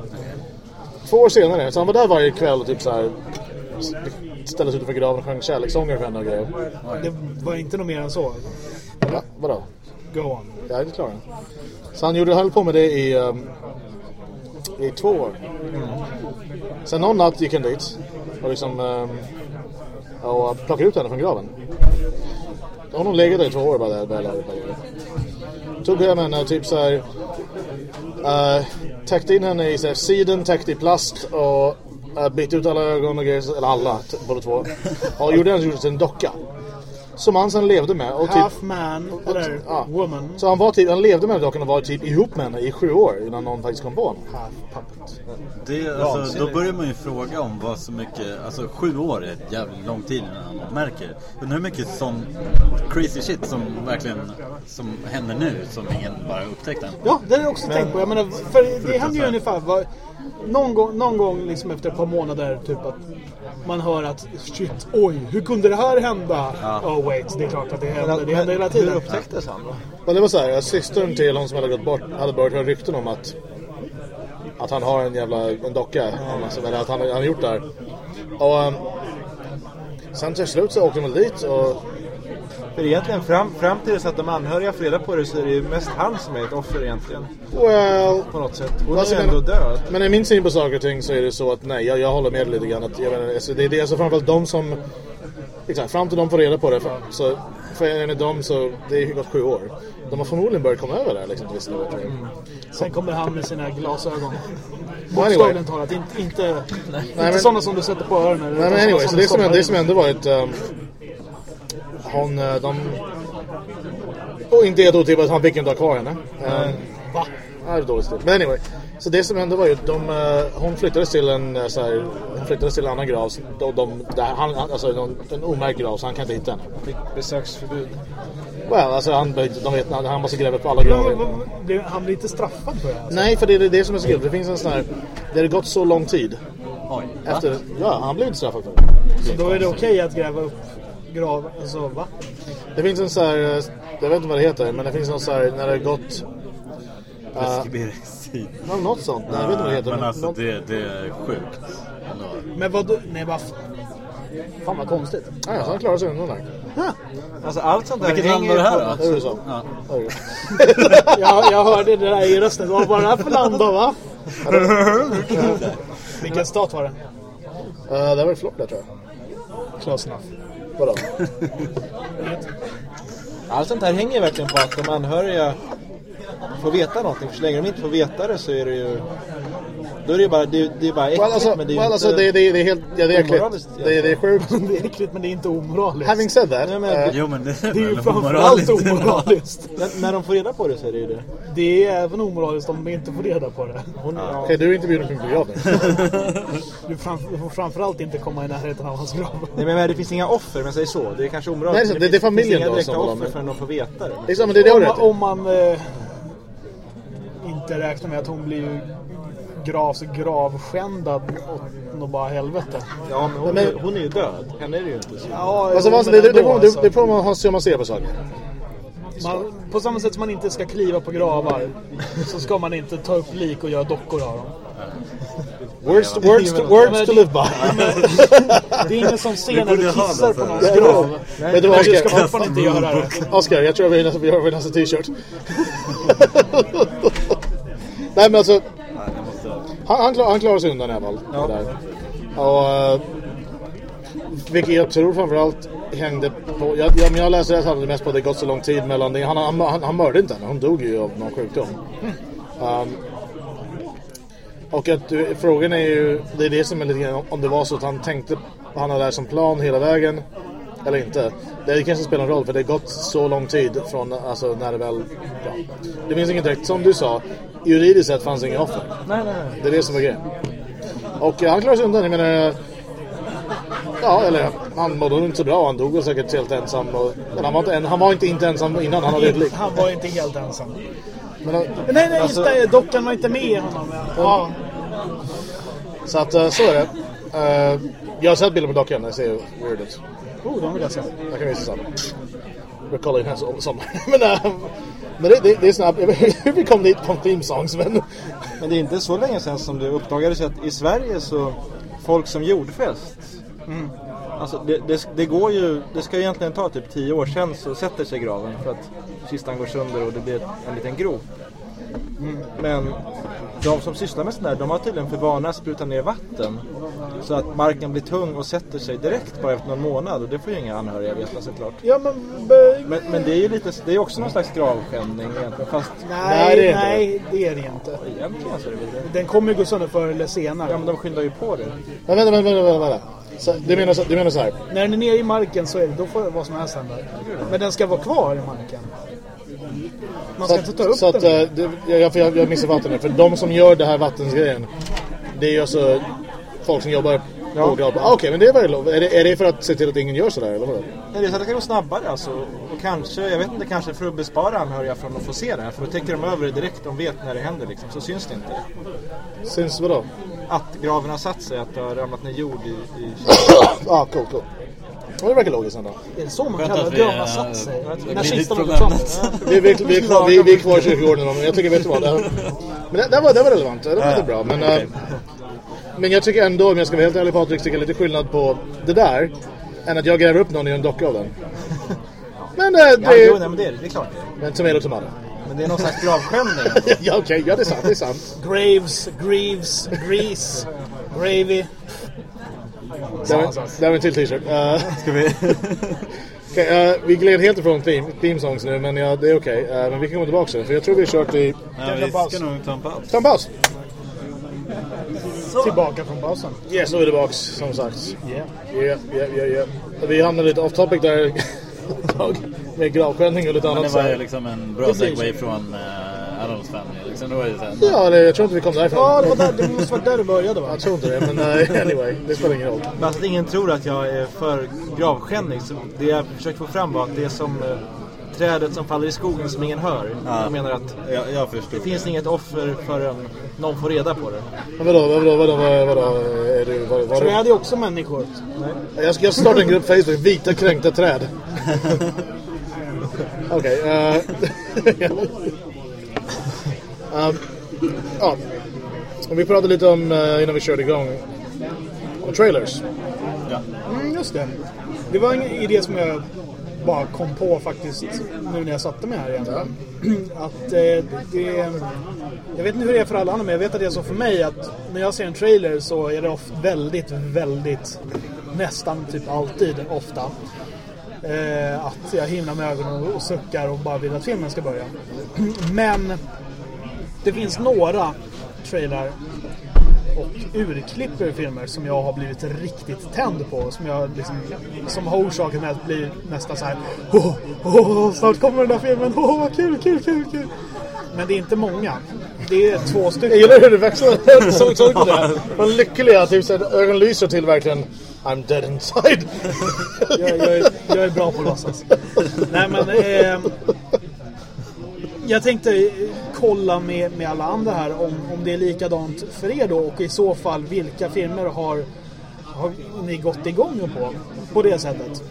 Två år senare, så han var där varje kväll och typ så här ställde sig utanför graven och sjöng kärlekssånger för henne och grejer. Det var inte något mer än så. Va? Vadå? Go on. Jag är inte klar än. Så han gjorde, höll på med det i, um, i två år. Sen någon natt gick han dit och liksom um, och eh, plockade ut henne från graven. Då har hon legat där i två år bara där. Bara, bara, bara. Tog hem henne och typ så här. Uh, täckte in henne i så här, siden, täckte i plast och eh, uh, bytte ut alla ögon och grejer, eller alla, båda två. Och gjorde henne till en docka. Som han sen levde med. Och typ, Half man, eller ja. woman. så han, var typ, han levde med dockan och var typ ihop med henne i sju år innan någon faktiskt kom på honom. Half puppet. Det, alltså, då börjar man ju fråga om vad så mycket, alltså sju år är ett jävligt lång tid innan man märker. Undrar hur mycket sån crazy shit som verkligen, som händer nu som ingen bara upptäckte än. Ja, det har jag också tänkt på. Jag menar, för det händer ju ungefär var, någon gång, någon gång liksom efter ett par månader typ att man hör att shit, oj, hur kunde det här hända? Oh wait, det är klart att det händer. Det händer hela tiden. Hur upptäcktes han då? Men det var så här, systern till hon som hade gått bort hade börjat höra rykten om att att han har en jävla en docka. Alltså, eller att han, han har gjort det här. Och um, sen till slut så åkte de väl dit och För egentligen fram, fram till dess att de anhöriga får reda på det så är det ju mest han som är ett offer egentligen. well, På något sätt. Hon Alltså, är ju ändå men- död. Men i min syn på saker och ting så är det så att nej, jag, jag håller med lite grann. Att, jag menar, alltså, det, det är alltså framförallt de som... Exakt, fram till de får reda på det. För, så, för enligt dem så, det har ju gått sju år. De har förmodligen börjat komma över det liksom, till viss jag. Sen kommer han med sina glasögon. anyway. Bokstavligen talat. Inte, inte, inte men- sådana som du sätter på öronen. Nej men anyway, så det som, det som hände var att um, hon, eh, de... Och inte helt otippat, han fick inte ha kvar henne. Um, Va? Ja, det är dåligt stil. Men anyway. Så det som hände var ju att de, eh, hon flyttades till en så här, hon flyttades till en annan grav. De, de, där han, alltså någon, en omärkt grav så han kan inte hitta henne. Besöksförbud. Well, alltså han, de vet, han måste gräva upp alla gravar. Han blir inte straffad för det? Alltså. Nej, för det är det, det som är så kul. Det finns en sån här, det har gått så lång tid. Oj. Efter, ja, han blev inte straffad för det. Så då är det okej att gräva upp grav... Alltså va? Det finns en så här, eh, jag vet inte vad det heter, men det finns någon så här, när det har gått... Uh, Preskriberingstid. något sånt. Nej, jag vet inte vad det heter. Men alltså något, det, det är sjukt. Ändå. Men vad Nej, vad... Fan vad konstigt. ja, ja, så han klarar sig undan där. Alltså allt sånt där Vilket land hänger var det ju här på- Det är USA. Ja. Jag, *laughs* jag hörde det där i rösten. Vad var det här för land då va? *laughs* Vilken stat var det? Uh, det var i Florida tror jag. Close enough. Vadå? *laughs* Allt sånt här hänger verkligen på att de anhöriga får veta någonting. För så länge de inte får veta det så är det ju... Då är det ju bara, det, det är bara äckligt Well, alltså, men det är well, inte... alltså det, det, det är helt, ja, det är äckligt. Det, det är sjukt. *laughs* Det är äckligt men det är inte omoraliskt. Having said that. Nej, men- eh, Jo men det, *laughs* det är ju framförallt omoraliskt. *laughs* När, när de får reda på det så är det ju det. Det är även omoraliskt om de inte får reda på det. Hon, ja. Okej, du är inte bjuden på begravning. Du får framförallt inte komma i närheten av hans grav. Nej men det finns inga offer, men säg så. Det är kanske Nej, omoraliskt. så men det- det är finns- familjen finns inga då direkta offer förrän de får veta det. Det så, men det är det Om, man eh, inte räknar med att hon blir gravs gravskändad åt något bara helvete. Ja, men hon, Men- hon är ju död. Henne är det ju inte så. Ja, Alltså, alltså, men det, det, det, får- alltså. det får man ha hur man ser på saker. Man, på samma sätt som man inte ska kliva på gravar så ska man inte ta upp lik och göra dockor av dem. Words, to, words to live by. Det är ingen som ser när du kissar det, på så. någons grav. Vet du vad du ska Oskar? fortfarande inte göra det. Oskar, jag tror vi vår nästa t-shirt. Nej men alltså, Nej. Han, han, han klarar sig undan i alla fall. Ja. Och, eh, vilket jag tror framförallt hängde på... Jag, jag, jag läser rätt handlade mest på att det gått så lång tid mellan det. Han, han, han, han mördade inte henne, hon dog ju av någon sjukdom. Um, och att du, frågan är ju, det är det som är lite grann om det var så att han tänkte, han hade det här som plan hela vägen. Eller inte. Det kanske spelar en roll för det har gått så lång tid från alltså, när det väl... Ja. Det finns inget direkt, som du sa, juridiskt sett fanns inga offer. Nej, nej, nej. Det är det som är grejen. Och eh, han klarade sig undan, jag menar... Ja, eller han mådde inte så bra. Han dog väl säkert helt ensam. Och, men han var, inte, han var inte, inte ensam innan han hade ett liv. Han var inte helt ensam. Men, han- Nej, nej, Alltså- det. Dockan var inte med honom. Ja. så att eh, så är det. Eh, jag har sett bilder på dockan, det ser weird ut. Oh, de vill jag se. Jag kan visa sen. Kollar in här sommar. men äh, men det, det, det är snabbt. Hur *laughs* vi kom dit på theme songs men... Men det är inte så länge sedan som det uppdagades att i Sverige så folk som jordfäst. Alltså det, det, det går ju, det ska egentligen ta typ 10 år sedan så sätter sig graven för att kistan går sönder och det blir en liten grop. Men de som sysslar med sånt där, de har tydligen för vana att spruta ner vatten. Så att marken blir tung och sätter sig direkt bara efter någon månad. Och det får ju inga anhöriga veta såklart. Ja, men... Men, men det är ju lite, det är också någon slags gravskändning egentligen. Fast Nej, det är Nej, det är det inte. egentligen så är det väl det. Den kommer ju gå sönder förr eller senare. Ja men de skyndar ju på det. Men vänta, vänta, vänta. vänta, vänta. Så, du, menar så, du menar så här? När den är nere i marken så är det, då får vad som helst hända. Men den ska vara kvar i marken. Man Så ska att, inte ta upp så att, den. eh, det, jag, jag, jag missar vatten nu. För de som gör det här vattensgrejen, det är ju alltså folk som jobbar Ja. på grav. Ah, Okej, men det är väl är det, är det för att se till att ingen gör sådär eller vadå? Nej, det är så att det kan gå snabbare alltså. Och kanske, jag vet inte, kanske för att bespara anhöriga från att få se det här. För då täcker de över det direkt, de vet när det händer liksom. Så syns det inte. Syns vadå? Att graven har satt sig, att det har ramlat ner jord i... i... Ja, *coughs* ah, coolt, coolt. Ja, det verkar logiskt ändå. Är det så man Skönt kallar att det? har eh, satt sig. När kistan ämnet. sönder. Vi, vi, vi, är kvar, vi, vi är kvar i kyrkogården. men Jag tycker, vet du vad? Det, men det, det, var, det var relevant. Det var Ja, lite bra. Men, eh, men jag tycker ändå, om jag ska vara helt ärlig Patrik, tycker jag lite skillnad på det där än att jag gräver upp någon i en docka av den. *laughs* Men eh, Ja, det jo, nej, men det är det. Är klart. Men tomato tomato. Men det är någon slags gravskändning. *laughs* ja okej, ja det är sant, det är sant. Graves, Greaves, Grease, Gravy. Det var, det var en till t-shirt. Eh, Ska vi... *laughs* okej, eh, vi gled helt ifrån theme, theme songs nu, men ja, det är okej. Eh, men vi kan komma tillbaka sen, för jag tror vi har kört i... ja, vi ska nog ta en paus. Ta en paus! Tillbaka från pausen. Yes, så är vi tillbaks, som sagt. Yeah. Ja, ja, ja, ja. Vi hamnade lite off topic där. *laughs* Med gravskändning och lite Men annat. det så var ju liksom en bra Det segway så. från uh, Adams Family. Liksom. Det var ju så här, Ja, det, jag tror inte vi kom därifrån. Ja, det, var där, det måste vara där det började va? Jag tror inte det, men eh, *laughs* anyway. Det spelar ingen roll. Men att ingen tror att jag är för gravskändning. Så det jag försökte få fram var att det är som eh, trädet som faller i skogen som ingen hör. Ja. Jag menar att jag, jag förstår. det finns inget offer förrän någon får reda på det. Men vadå, vadå, vadå, vadå, vadå är du, vad, vad, Träd är också människor. Jag ska jag starta en grupp Facebook, vita kränkta träd. *laughs* Okej. eh, *laughs* um, ja. Och vi pratade lite om, eh, innan vi körde igång, om trailers. Ja. Mm, just det. Det var en idé som jag bara kom på faktiskt nu när jag satte mig här igen. *clears throat* Att eh, det... Jag vet inte hur det är för alla andra men jag vet att det är så för mig att när jag ser en trailer så är det ofta väldigt, väldigt nästan typ alltid ofta eh, att jag himlar med ögonen och suckar och bara vill att filmen ska börja. *clears throat* Men det finns några trailrar och urklipp ur filmer som jag har blivit riktigt tänd på. Som, jag liksom, som har orsakat mig att bli nästan så här. Oh, oh, snart kommer den där filmen. Åh, oh, vad kul, kul, kul, kul. Men det är inte många. Det är två Jag stycken. gillar hur du växlar. Såg du det? Vad lyckliga, typ så här, ögonen lyser till verkligen. I'm dead inside. Jag, jag, är, jag är bra på att låtsas. Nej men... Eh, jag tänkte eh, kolla med, med alla andra här om, om det är likadant för er då och i så fall vilka filmer har, har ni gått igång på på det sättet?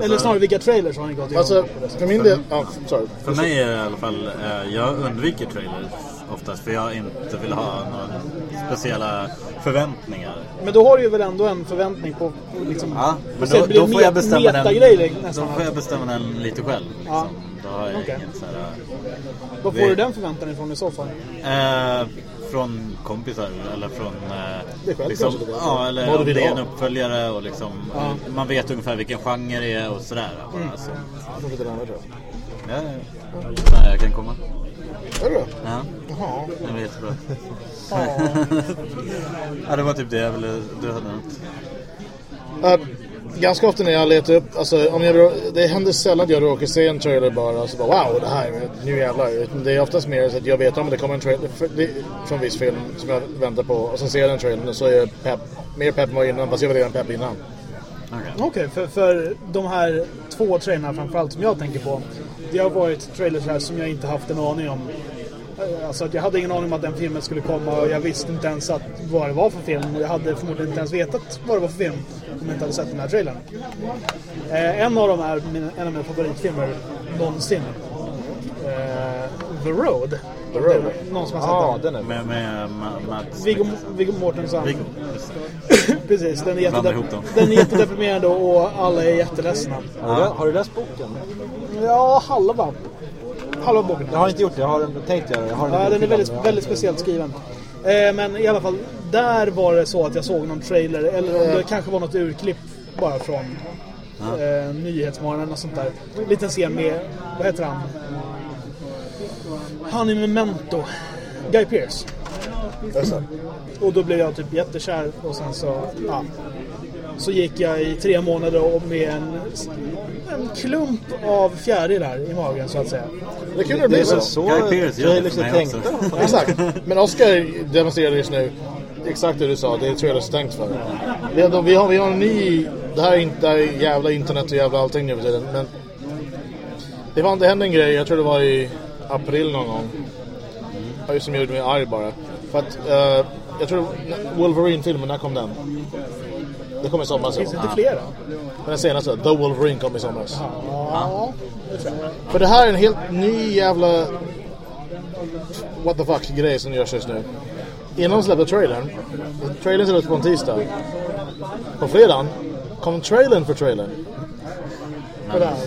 Eller snarare vilka trailers har ni gått igång Alltså, på? för min del... Ja, sorry. För mig är det i alla fall, eh, jag undviker trailers oftast. För jag inte vill ha några speciella förväntningar. Men då har du ju väl ändå en förväntning på, liksom... Ja, men då, då får jag bestämma den, metagrej då får jag bestämma den lite själv. Liksom. Ja. Då har jag Okej. inget så här, Var får du den förväntan ifrån i så fall? Eh, från kompisar eller från... Eh, själv liksom, ja, eller Vad om det är en uppföljare och liksom, Ja. man vet ungefär vilken genre det är och sådär. Mm. Så. Jag tror inte den andra tror jag. Ja, ja. Nej, jag kan komma. Är det Ja, Jaha. det var jättebra. *laughs* ja, det var typ det jag ville... Du hade något? Uh, ganska ofta när jag letar upp, alltså om jag, det händer sällan att jag råkar se en trailer bara och så bara wow det här, nu jävlar. Det är oftast mer så att jag vet om det kommer en trailer för, det, från viss film som jag väntar på och sen ser jag den trailern och så är jag pepp, mer pepp än vad jag innan fast jag var redan pepp innan. Okej. Okej, för, för de här två trailerna framförallt som jag tänker på. Det har varit trailers här som jag inte haft en aning om. Eh, Alltså att jag hade ingen aning om att den filmen skulle komma och jag visste inte ens att, vad det var för film. Och jag hade förmodligen inte ens vetat vad det var för film om jag inte hade sett den här trailern. Eh, en av dem är min, en av mina favoritfilmer någonsin. Eh, The Road. The Road. Någon som har sett Ja, den? den är Med, med Ma- Mats Viggo. Viggo Mortensen. Viggo. *coughs* Precis, den är, Blanda jättedep- ihop dem. den är jättedeprimerande och alla är jätteledsna. Har, du, lä- har du läst boken? Ja, halva. Halva boken. Jag har inte gjort det, jag har en- tänkt göra det. Jag har Ja, den är väldigt, jag- väldigt speciellt skriven. Eh, men i alla fall, där var det så att jag såg någon trailer, eller om det kanske var något urklipp bara från eh, Nyhetsmorgonen och sånt där. Liten scen med, vad heter han? Han i Memento. Guy Pearce. Och då blev jag typ jättekär och sen så, ja. Så gick jag i tre månader och med en, en klump av fjärilar i magen så att säga. Det är kul när det Det blir är så. så Guy Pearce gör det för är mig tänkta. också. *laughs* Exakt. Men Oscar demonstrerade just nu exakt det du sa. Det är trailers tänkt för. Vi har, vi har, vi har en ny... Det här är inte det här är jävla internet och jävla allting nu för tiden. Men det, var, det hände en grej. Jag tror det var i april någon gång. Ja, Som gjorde mig arg bara. För att... eh, jag tror Wolverine-filmen, när kom den? Det kom i somras. Finns det inte flera? Den senaste, The Wolverine, kom i somras. Ja. För det här är en helt ny jävla what the fuck grej som görs just nu. Innan de släppte trailern, trailern släpptes på en tisdag. På fredagen kom trailern för trailern.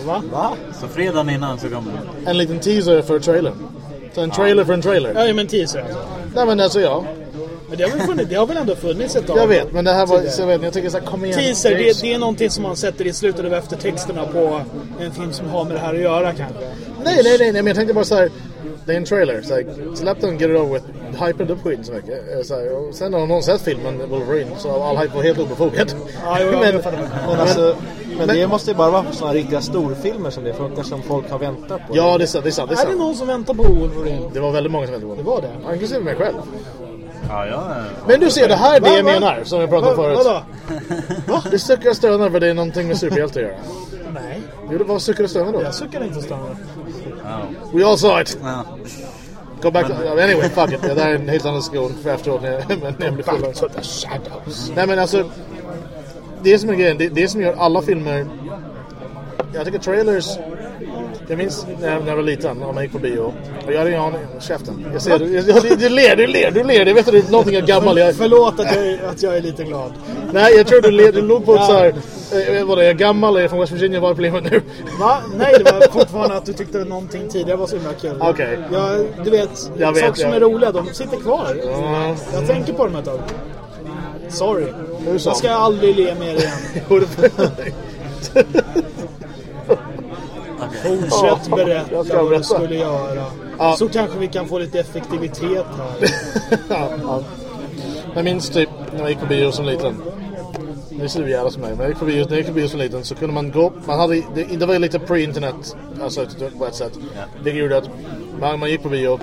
Va? Va? Så fredagen innan så kommer. En liten teaser för trailern. Så en trailer för en trailer. Ja, men teaser alltså. Nej men alltså ja, Men det har, väl funnits, det har väl ändå funnits ett tag? jag vet men det här var, Tidigare. så jag vet, jag tänker såhär kom igen. Teaser, det, det är någonting som man sätter i slutet av eftertexterna på en film som har med det här att göra kanske. Nej, nej, nej, nej, men jag tänkte bara så här. Det är en trailer, så här, släpp den, get it over with. Hypade upp skiten så mycket. Eh, Så här, och sen har någon sett filmen Wolverine, så all hype var helt obefogad. Ja, jo, *laughs* det. Men, alltså, men, men- det måste ju bara vara sådana riktiga storfilmer som det funkar som folk har väntat på. Ja, det är sant, det är sant. Det, är Är det sant. någon som väntar på Wolverine? det var väldigt många som väntade på Det var det? Ja, inklusive mig själv. Ja, är... Men du ser, det här är det Va, jag va? menar, som jag pratade om Va- förut. Vadå? Va? Det suckar och stönar för det är någonting med superhjälte att göra. Nej, Jo, var suckar och stönar då. jag suckar inte och stannar. Ja. We all saw it! Ja. Go back to... Anyway, fuck it. Det där är en helt annan diskussion för efteråt när jag, blir full. to the shadows. Nej men alltså Det som är grejen, det, det som gör alla filmer Jag tycker trailers Jag minns när jag, när jag var liten och man gick på bio Och jag hade ingen aning, käften Jag ser du, jag, du, ler, du ler, du ler Jag vet att du är någonting är gammal jag, Förlåt att jag, är- att jag är lite glad. Nej jag tror du ler, du låg på ett såhär eh, Vadå, jag är gammal, är jag från West Virginia, vad är problemet nu? Va? Nej, det var fortfarande att du tyckte att någonting tidigare var så himla kul. Okej. Jag, du vet, Jag vet, saker som jag- är roliga, de sitter kvar. Ja. Jag tänker på dem ett tag. Sorry. Så? Jag ska aldrig le mer igen. *laughs* *laughs* Det- Fortsätt Ja, berätta jag ska vad du skulle göra. Ja. Så kanske vi kan få lite effektivitet här. *laughs* ja, ja. Jag minns typ när jag gick på bio som liten. Nu ser du jävla som mig. Men jag gick på bio, när jag gick på bio som liten så kunde man gå... Man hade, det, det var ju lite pre-internet. Alltså på ett sätt. Vilket gjorde att man, man gick på bio,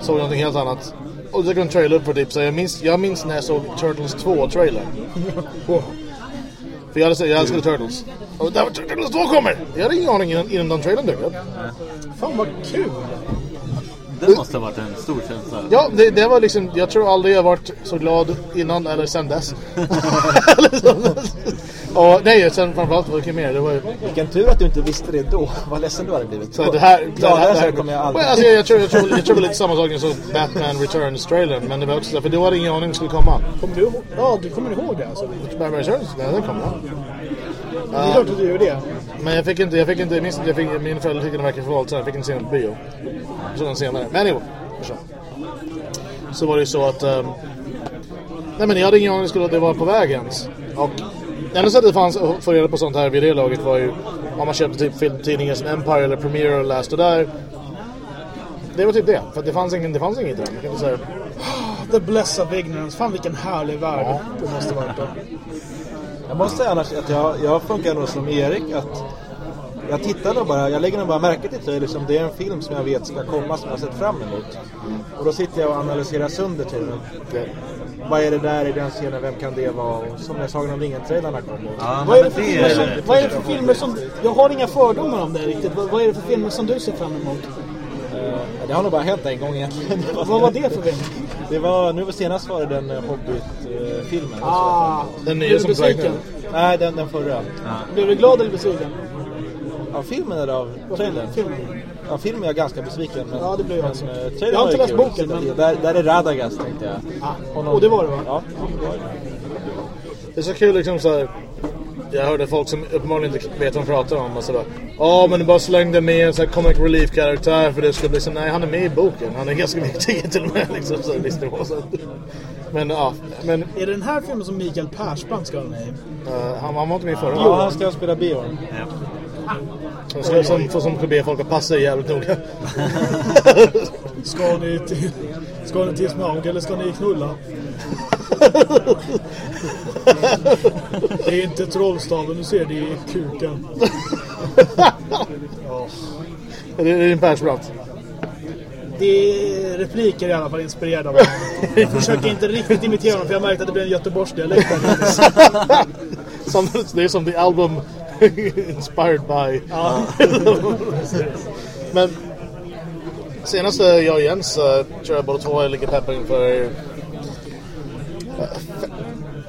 såg någonting helt annat. Och det en trailer upp för typ. Så jag minns, jag minns när jag såg Turtles 2-trailern. För jag, älskar jag älskade Turtles. Och där var Turtles 2 kommer! Jag hade ingen aning innan, innan den trailern dök upp. Fan vad kul! Det måste ha varit en stor känsla. Ja, det, det var liksom, jag tror aldrig jag varit så glad innan eller sen dess. *laughs* Och, nej, sen framförallt var det mer. Det var ju, Vilken tur att du inte visste det då. Vad ledsen du hade blivit. så det här, det här, det här kommer jag aldrig. Alltså, jag, jag, tror, jag, tror, jag tror det var lite samma sak som Batman Returns-trailern. Men det var också så, för då hade ingen aning om skulle komma. Kommer du ihåg? Ja, du kommer ihåg det alltså? Batman Returns, nej den kom ja. Det är klart att du gör det. Men jag fick inte, jag fick inte, jag minns inte, jag fick, min föräldrar fick den verkligen för sen. Jag fick inte se den på bio. Den senare. Men anyway. Så. så var det ju så att... ehm, nej men jag hade ingen aning om att det var på väg ens. Och det enda sättet det fanns att få reda på sånt här vid det laget var ju om man köpte typ filmtidningar som Empire eller Premiere och läste där. Det var typ det. För det fanns ingen, det fanns inget där. Man kan inte säga. The Bless of Ignorance. Fan vilken härlig värld Ja. det måste varit då. Jag måste säga annars att jag, jag funkar nog som Erik. att Jag tittar nog bara, jag lägger nog bara märke till trailers som det är en film som jag vet ska komma som jag har sett fram emot. Och då sitter jag och analyserar sönder trailern. Vad är det där i den scenen, vem kan det vara? Och som när Sagan om ringen-trailarna kommer. Ja, Vad är, det för det filmer som, vad är det för filmer som... Jag har inga fördomar om det riktigt. Vad, vad är det för filmer som du ser fram emot? Eh, det har nog bara hänt en gång egentligen. Vad var det för film? Det var, nu senast var det den eh, Hobbit-filmen. Ah, Den nya blev som nu. Nej, den, den förra. Blev du glad eller besviken? Av filmen eller av trailern? Filmen. Av filmen är jag ganska besviken. Men, Ja, det blir jag men, också. eh, Jag har inte ju läst boken, men- Där, där är Radagast tänkte jag. Ah, och det var det va? Ja, det var det. Det är så kul liksom så här. Jag hörde folk som uppenbarligen inte vet vad de pratar om och sådär. Ja men du bara slängde med en sån här comic relief karaktär för det skulle bli så. Nej han är med i boken. Han är ganska viktig till och med liksom så visst det var så. Men ja, men Är det den här filmen som Mikael Persbrandt ska vara med i? eh, han, han var inte med i förra. Ja, han ska spela Björn. Han ska som, som, som be folk att passa sig jävligt noga. Ska ni till, ska ni till Smaug eller ska ni knulla? Det är inte trollstaven du ser, det är kuken. det är din Persbrandt. Det är repliker i alla fall inspirerade av honom. Jag försöker inte riktigt imitera honom för jag märkte att det blir en göteborgsdialekt. det är som the album *laughs* inspired by. Ja. Men senaste jag och Jens uh, tror jag båda två lika peppade inför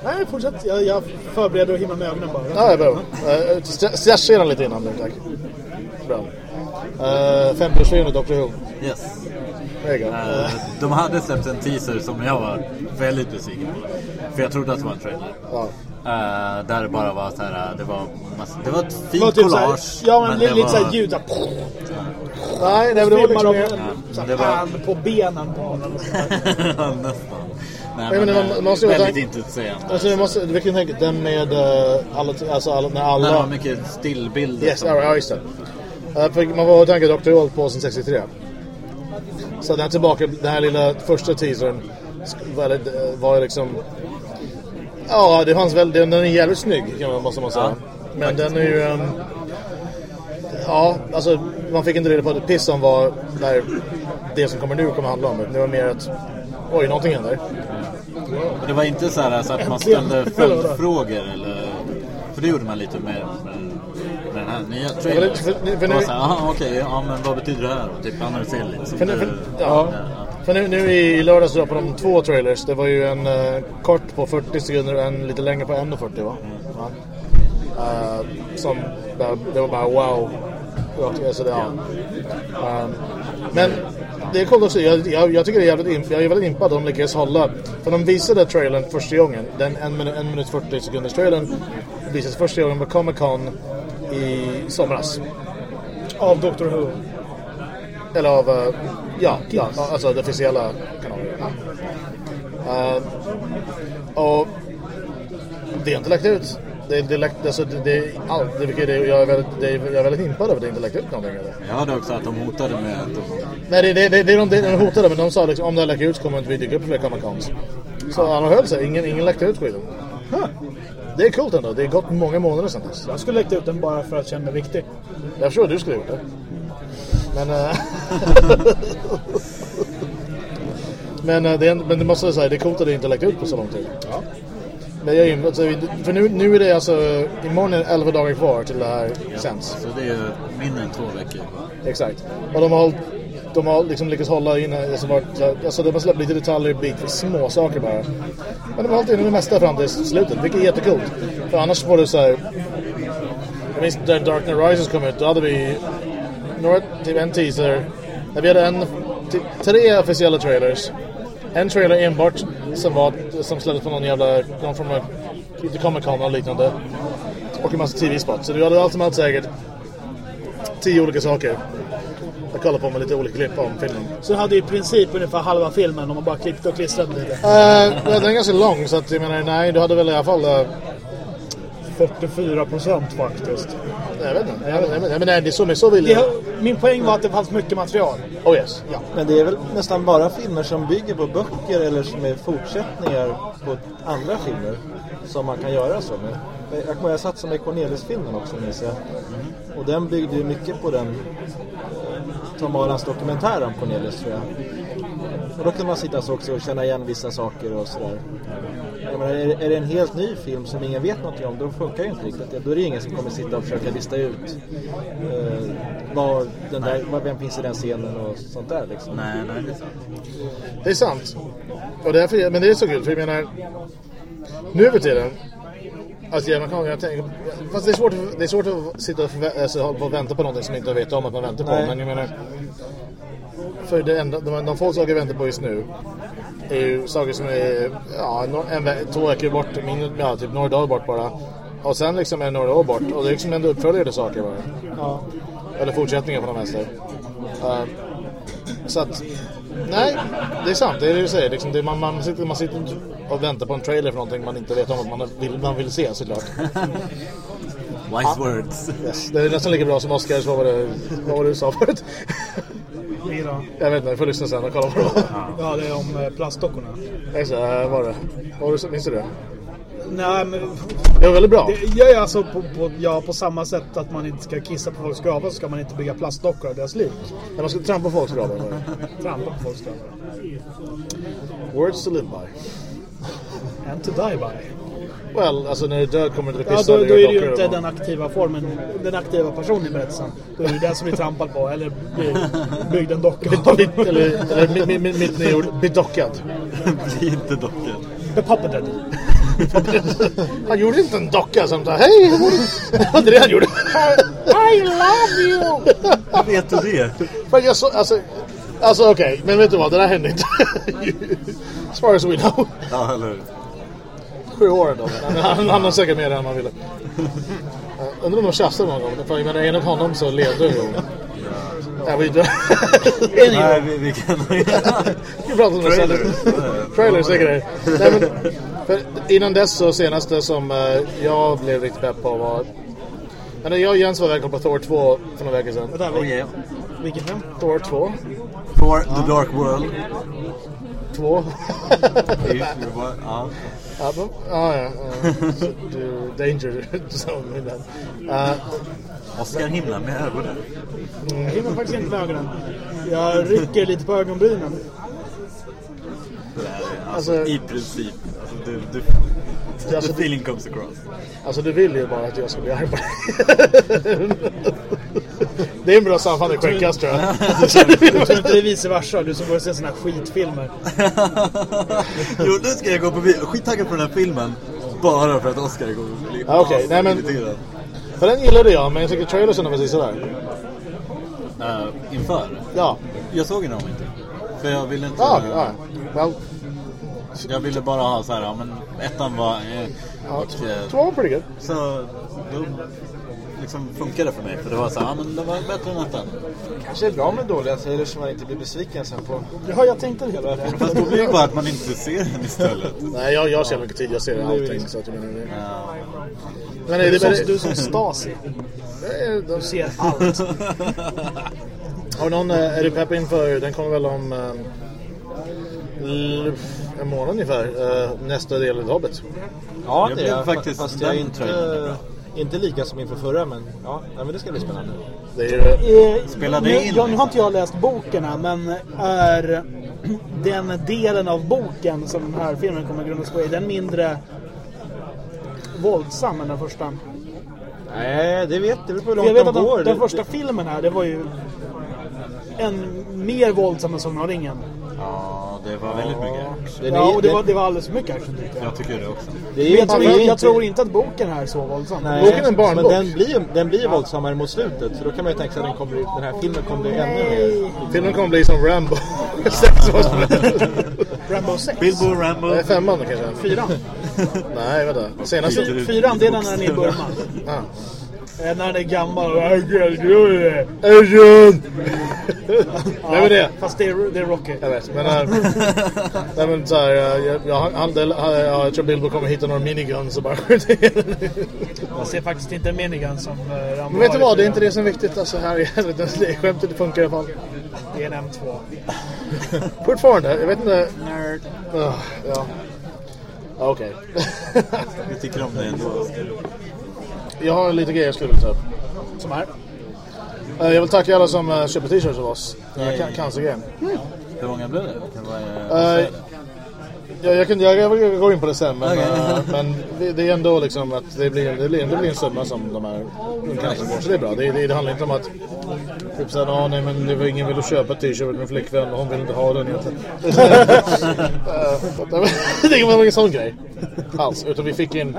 Nej, fortsätt. Jag, jag förbereder och himmar med ögonen bara. Ja, det är bra. Uh, Stressa den lite innan nu, tack. Bra. Uh, 50-årsfirandet Doctor Who. Yes. There you go. Eh, de hade släppt en teaser som jag var väldigt besviken på. För jag trodde att det var en trailer. Ja. Eh, där det bara var så här, det var, massa, det var ett Det fint var typ såhär, collage. ja men, det lite var- såhär ljud. såhär, Nej, nej, men det var liksom såhär, det var- på benen på honom. *laughs* Ja, Nästan. Nej, men men, var- eh, man måste väldigt intetsägande. Alltså, jag måste, kan tänka den med uh, alla, alltså alla, när När alla... var mycket stillbilder. Yes, ja, ja, just det. Uh, för man var och tänka Dr. Who på sen 63. Så den här tillbaka, den här lilla första teasern var, det- var liksom... Ja, det fanns väl, den är jävligt snygg kan man, måste man säga. Ja, Men den är ju... ehm, ja, alltså man fick inte reda på det piss om vad där, det som kommer nu kommer handla om. Det var mer att... Oj, någonting händer. Men det var inte så, här, så att man ställde *laughs* följdfrågor eller... För det gjorde man lite med, med, med den här nya trailern. för- för- för det var så här, aha, okej, ja men vad betyder det här då? Typ analysera lite. Som För för, ja. För nu, nu i lördags då på de två trailers. Det var ju en eh, kort på 40 sekunder och en lite längre på 1.40 va? Ja. Eh, som, det, var bara wow. Alltså, det, ja. Ehm, men det är coolt också. Jag, jag, jag tycker det är jävligt jag är väldigt impad att de lyckades hålla. För de visade trailern första gången. Den 1 minut, en minut 40 sekunders trailern visades första gången på Comic Con i somras. Av Doctor Who. Eller av, eh, ja, ja, alltså det officiella kanalen. Uh, och det är inte läckt ut. Det, det, alltså, det, det, är allt, det, det, jag, är väldigt, det, jag är väldigt impad över att det inte läckt ut någonting. Eller? Jag hörde också att de hotade med att de... Nej, det, det, det, det, är de, de hotade men de sa liksom om det läcker ut så kommer inte vi dyka upp fler Comic Cons. Så han höll sig, ingen, ingen läckte ut skiten. Det är coolt ändå, det har gått många månader sedan dess. Jag skulle läckt ut den bara för att känna mig viktig. Jag förstår att du skulle gjort det. Men... eh, *laughs* *laughs* men, eh, det är, men det måste jag säga, det är coolt att det inte läckt ut på så lång tid. Ja. Men jag är alltså, för nu, nu är det alltså... Imorgon är det 11 dagar kvar till det här sänds. Så det är mindre än två veckor. Exakt. Och de har hållit... de har liksom lyckats hålla in alltså, varit, alltså de har släppt lite detaljer bit för små saker bara. Men de har hållit in det mesta fram till slutet, vilket är jättekult. För annars får du så här. Jag minns när Dark Knight Rises kom ut, då hade vi några, typ en teaser. När vi hade en, typ, tre officiella trailers. En trailer enbart som, var, som släpptes på någon jävla, någon form av Comic Con och liknande. Och en massa tv-spots. Så du hade allt som allt säkert tio olika saker. Jag kollade på med lite olika klipp om filmen. Så du hade i princip ungefär halva filmen om man bara klippte och klistrade lite. Uh, den är ganska lång så att jag menar, nej, du hade väl i alla fall... Uh, 44 procent faktiskt. Jag vet inte. Jag vet inte. Men nej, det är så, så vill jag. Min poäng var att det fanns mycket material. Oh yes. Ja. Men det är väl nästan bara filmer som bygger på böcker eller som är fortsättningar på andra filmer som man kan göra så med. Jag kommer jag satt som i Cornelis-filmen också minns jag. Och den byggde ju mycket på den Tom Arans dokumentär om Cornelis tror jag. Och då kan man sitta så också och känna igen vissa saker och sådär. Jag menar, är, är det en helt ny film som ingen vet någonting om, då funkar det inte riktigt. Då är det ingen som kommer sitta och försöka lista ut eh, var den där, var, vem finns i den scenen och sånt där liksom. Nej, nej, det är sant. Det är sant. Och därför, men det är så kul, för jag menar, nu för tiden Alltså, man kan, jag tänker, fast det är svårt, det är svårt att sitta och, förvä- alltså, hålla på och vänta på någonting som inte vet om att man väntar på. Nej. Men jag menar, för det enda, de, de få saker jag väntar på just nu är ju saker som är ja, en, två veckor bort, min, ja, typ några dagar bort bara. Och sen liksom är några år bort. Och det är liksom ändå uppföljare till saker bara. Ja. Eller fortsättningar på de mesta. Uh, så att, nej, det är sant. Det är det du säger. Liksom, det, man, man, sitter, man sitter och väntar på en trailer för någonting man inte vet om att man vill, man vill se såklart. *laughs* Wise words. Yes. Det är nästan lika bra som Oscars. Vad var det, vad var det du sa förut? *laughs* Ni då? Jag vet inte, jag får lyssna sen och kolla på det. Ja, det är om eh, plastdockorna. Äh, var det? Vad var? Minns du det? Nej, men Det var väldigt bra. det jag alltså på, på, ja, på samma sätt att man inte ska kissa på folks gravar så ska man inte bygga plastdockor av deras lik. När man ska trampa på folks gravar. Trampa på folks gravar. Words to live by. And to die by. Well, alltså när du är död kommer du inte Ja, pissa då, då är det ju inte den aktiva formen, den aktiva personen i berättelsen. Då är det den som blir trampad på eller blir byggd en docka eller, mitt, mitt nyord, bedockad. Bli inte dockad. Bepuppeted. Han gjorde inte en docka som sa hej. Det var det han gjorde. I love you! Vet du det? Men jag så, alltså, alltså okej, men vet du vad, det där hände inte. *laughs* as far as we know. Ja, eller hur? Sju år ändå. Men han, han har säkert mer än man ville. Uh, undrar om de tjafsade någon gång. För jag menar, enligt honom så levde en gång. Ja, vi Nej, vi, vi kan... Vi pratar om. Trailers. Trailers är grejer. Nej, men, för innan dess så senaste som eh, jag blev riktigt pepp på var... Men jag och Jens var iväg på Thor 2 för några veckor sedan. Vänta, Oh yeah. vilken film? Thor 2. For the Dark World. 2. *laughs* You want- Ja. Ja. Så *laughs* du- Danger zone i den. Eh, Oskar himlar med ögonen. Jag hinner faktiskt inte med ögonen. Jag rycker lite på ögonbrynen. Alltså, Alltså- i princip. Alltså, du, du, Alltså, the feeling comes across. Alltså du vill ju bara att jag ska bli arg på dig. *laughs* Det är en bra sammanfattning skäggkast tror jag. *laughs* *laughs* Jag tror inte det är vice versa, du som går och ser såna här skitfilmer. *laughs* jo, nu ska jag gå på bio. Skittaggad på den här filmen. Bara för att Oskar går och blir Ja, okej. Nej, men-. För den gillade jag, men jag tycker trailersen var precis sådär. Eh, inför. Ja, Jag såg den nog inte. För jag ville inte... ja, ja. Well, Jag ville bara ha så här, men ettan var... Eh, ja, och, eh, två var pretty good. så då liksom funkade för mig. För det var så här, ja men det var bättre än ettan. Kanske är bra med dåliga trailers så man inte blir besviken sen på... Ja, jag tänkte det hela tiden. Fast då blir det bara att man inte ser den istället. Nej, jag, jag ser mycket tid. Jag ser allting. Så att jag menar, det. Ja. Men det, Du det, som, du som Stasi. det, Du ser allt. Har någon, eh, är du pepp inför, den kommer väl om eh, l- en månad ungefär, eh, nästa del av Hobbit. Ja, Jag det blev är jag. faktiskt Fast jag är den inte, trailern. Inte lika som inför förra, men ja, nej, men det ska bli spännande. Det Eh, Spelar det nu, in, ja, nu har liksom? inte jag läst boken än, men är *clears throat* den delen av boken som den här filmen kommer att grundas på, är den mindre våldsam än den första? Nej, det vet det beror på hur För jag långt vet de att går. den, den Det- första filmen här, det var ju en mer våldsam än Sagan om ringen. Ja, det var väldigt mycket action. Den Ja, och det var, det var alldeles för mycket action tyckte jag. Jag tycker det också. det är jag, inte- tror, jag, jag inte- tror inte att boken här är så våldsam. Nej, Boken är en barnbok. Men den blir, den blir våldsammare mot slutet. Så då kan man ju tänka sig att den, kommer, den här filmen kommer bli ännu mer... Filmen kommer bli som Rambo. *laughs* Sex. Rambo 6. Bilbo, Rambo. Nej, femman kanske. Fyran. Nej, vänta. Senaste. Fy- Fyran, det är den när den är i Burma. Ah. Eh, När den är gammal. och- Adrian! Adrian! Vem är det? Fast det är, det är Rocky. Jag vet, men... Äh, nej, men så här, äh, jag, jag, han, han, ja, jag tror Bilbo kommer hitta några miniguns och bara Jag ser faktiskt inte minigun som Rambo Men vet du vad, det är inte det som är viktigt. Alltså, här, i helvete. det skämtet det funkar i alla fall. Det är en M2. *laughs* Fortfarande, jag vet inte... Nerd. Uh, ja. Ja, Okej. Vi tycker om det ändå. Jag har lite grejer jag skulle vilja ta upp. Som här. Eh, Jag vill tacka alla som uh, köper t-shirts av oss. Uh, Yay. Cancergren. Hur många blev det? Vad är- Eh, Ja, jag, kan, jag, jag går in på det sen, men, Okej. eh, men det, det är ändå liksom att det blir, det blir, det blir en summa som de här cancer går. Så det är bra. Det, det, det handlar inte om att typ såhär, ah, nej men det var ingen vill köpa t-shirt med flickvän och hon vill inte ha den egentligen. *laughs* Eh, det var ingen sån grej alls. Utan vi fick in,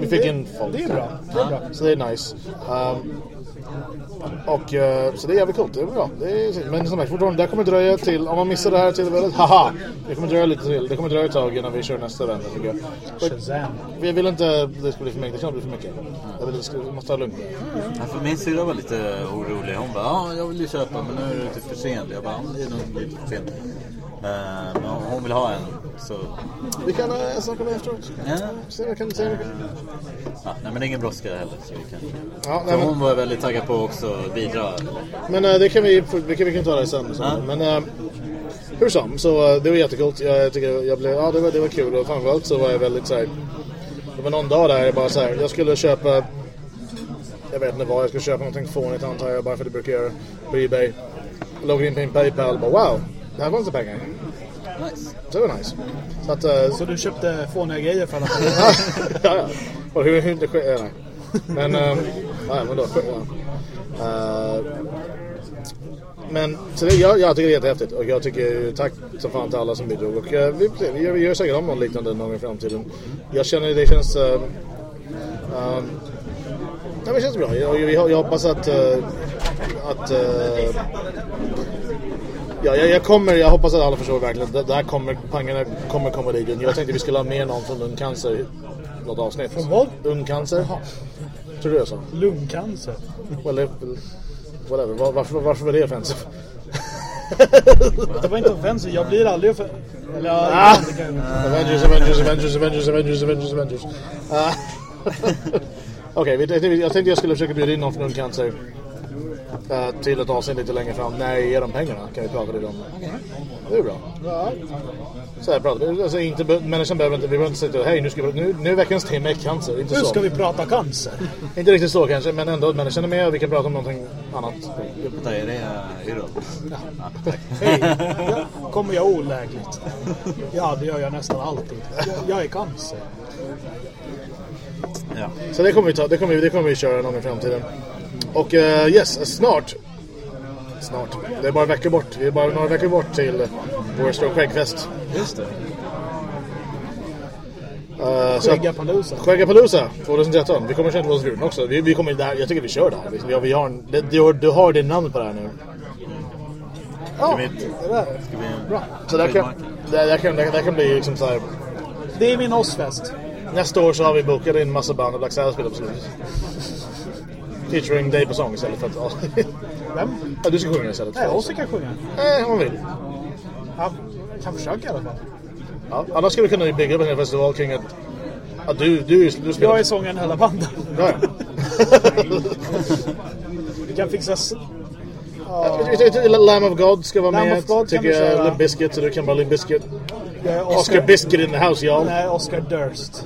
vi fick in folk. Det är bra. Det är bra. Så det är nice. Um, och uh, så det är jävligt coolt. Det är bra. Det är, men som sagt, fortfarande, det kommer dröja till, om man missar det här tillfället, haha! Det kommer dröja lite till. Det kommer dröja ett tag innan vi kör nästa vända tycker jag. Shazam. Vi vill inte det ska bli för mycket. Det kan bli för mycket. Jag vill, det ska, vi måste ha lugnt. Ja, för min syrra var lite orolig. Hon bara, ja jag vill ju köpa men nu är det typ för sent. Jag bara, "Ja, det är nog lite för sent. Eh, men hon vill ha en. Så, Vi kan uh, snacka med efteråt. ja. Se vad kan säga. Ja, nej men det är ingen brådska heller. Så vi kan... Ja, nej, men, hon var väldigt taggad på också att bidra. men eh, det kan vi, vi kan, vi kan ta det sen. Ja. Men uh, hur som, så det var jättekult. Jag, jag tycker jag blev, ja det var, det var kul och framförallt så var jag väldigt så här. Det var någon dag där jag bara så här, jag skulle köpa jag vet inte vad, jag skulle köpa någonting fånigt antar jag bara för det brukar jag göra på Ebay. Jag loggade in på min Paypal och bara wow, det här fanns det pengar. Nice. Så det var nice. Så att, eh, Så du köpte fåniga grejer för alla *laughs* ja, ja. Och hur, hur det sker, nej. Men, ähm, ja, men då, ja. Eh, men så det, jag, jag tycker det är jättehäftigt och jag tycker tack så fan till alla som bidrog och uh, vi, vi, vi gör säkert om något liknande någon gång i framtiden. Jag känner det känns uh, um, ja, men det känns bra. Jag, jag, jag hoppas att uh, att uh, Ja, jag, jag, kommer, jag hoppas att alla förstår verkligen. Det, där kommer, pangarna kommer komma dit. Jag tänkte vi skulle ha med någon från lungcancer i något avsnitt. Från vad? Lungcancer. Tror du det så? Lungcancer. Well, whatever. Var, varför, varför var det offensive? Det var inte offensivt. Jag blir aldrig offensiv. Eller Ah! Avengers, Avengers, Avengers, Avengers, Avengers, Avengers, Avengers. Ah. *laughs* Okej, tänkte- jag tänkte jag skulle försöka bjuda in någon från lungcancer. Eh, till ett avsnitt lite längre fram. Jag ger dem pengarna kan vi prata lite om det. Det är bra. Så här pratar vi. Alltså, inte, människan behöver inte, vi behöver inte säga hej nu, ska vi, nu, nu är veckans är cancer. Inte Nu så. ska vi prata cancer. *laughs* Inte riktigt så kanske, men ändå människan är med och vi kan prata om någonting annat. Tack, är det? Ja, tack. *laughs* Hej, kommer jag olägligt? Ja, det gör jag nästan alltid. Jag, jag är cancer. Ja. Så det kommer vi ta, det kommer vi, det kommer vi köra någon gång i framtiden. Och eh, yes, snart. Snart. Det är bara veckor bort. Vi är bara några veckor bort till vår stora skäggfest. Just det. Uh, att- Skäggapalooza. Skäggapalooza 2013. Vi kommer köra till Våldsbrunn också. Vi, vi kommer där. Jag tycker vi kör där. Vi, vi har det, du, har- du har din namn på det här nu. Ja, vi- det där. Ska vi... Bra. Så där kan, det, där kan, det, där kan bli liksom så här. Det är min ossfest. Nästa år så har vi bokat in massa band och Black Sabbath spelar på slutet. Featuring dig på sång istället för att... Vem? Ja, du ska sjunga istället. Nej, Ossi kan sjunga. Nej, om man vill. Han kan försöka i alla fall. Ja, annars skulle vi kunna bygga upp en hel festival kring att, att du, du, du spelar... Jag är sångaren i hela bandet. Ja, *laughs* Vi kan fixa... tycker Lamb of God ska vara Lamb med. of God tycker jag Limp Bizkit, så du kan bara Limp Bizkit. Är Oscar Biscuit in the house, y'all. Nej, Oscar Durst.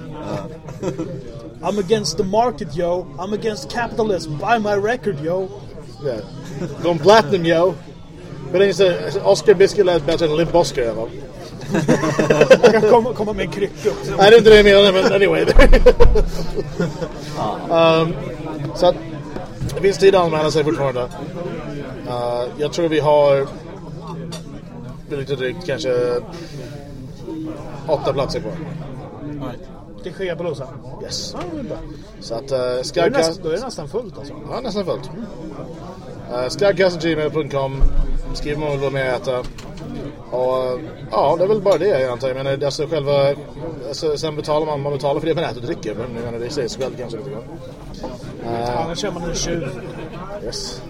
I'm against the market, yo. I'm against capitalism. Buy my record, yo. Yeah. Gone platinum, yo. Men det är så, Oscar Biscuit lät bättre än Limp Oscar i alla fall. Jag kan komma, komma med en krycka också. Nej, det är inte det jag menar, men anyway. *laughs* um, så att det finns tid att anmäla sig fortfarande. Eh, jag tror vi har lite drygt kanske åtta platser kvar. Till Skebrosa. Yes. Ja, det är bra. Så att uh, Skycast... nästan, då är det nästan fullt alltså. Ja, nästan fullt. Uh, Skycast.gmail.com Skriver man väl vad med att äta. Och eh, ja, det är väl bara det antar. Jag menar, alltså själva... Alltså, sen betalar man, man betalar för det man äter och dricker. Men jag menar, det säger sig själv kanske lite grann. Annars kör man en tjuv. Yes.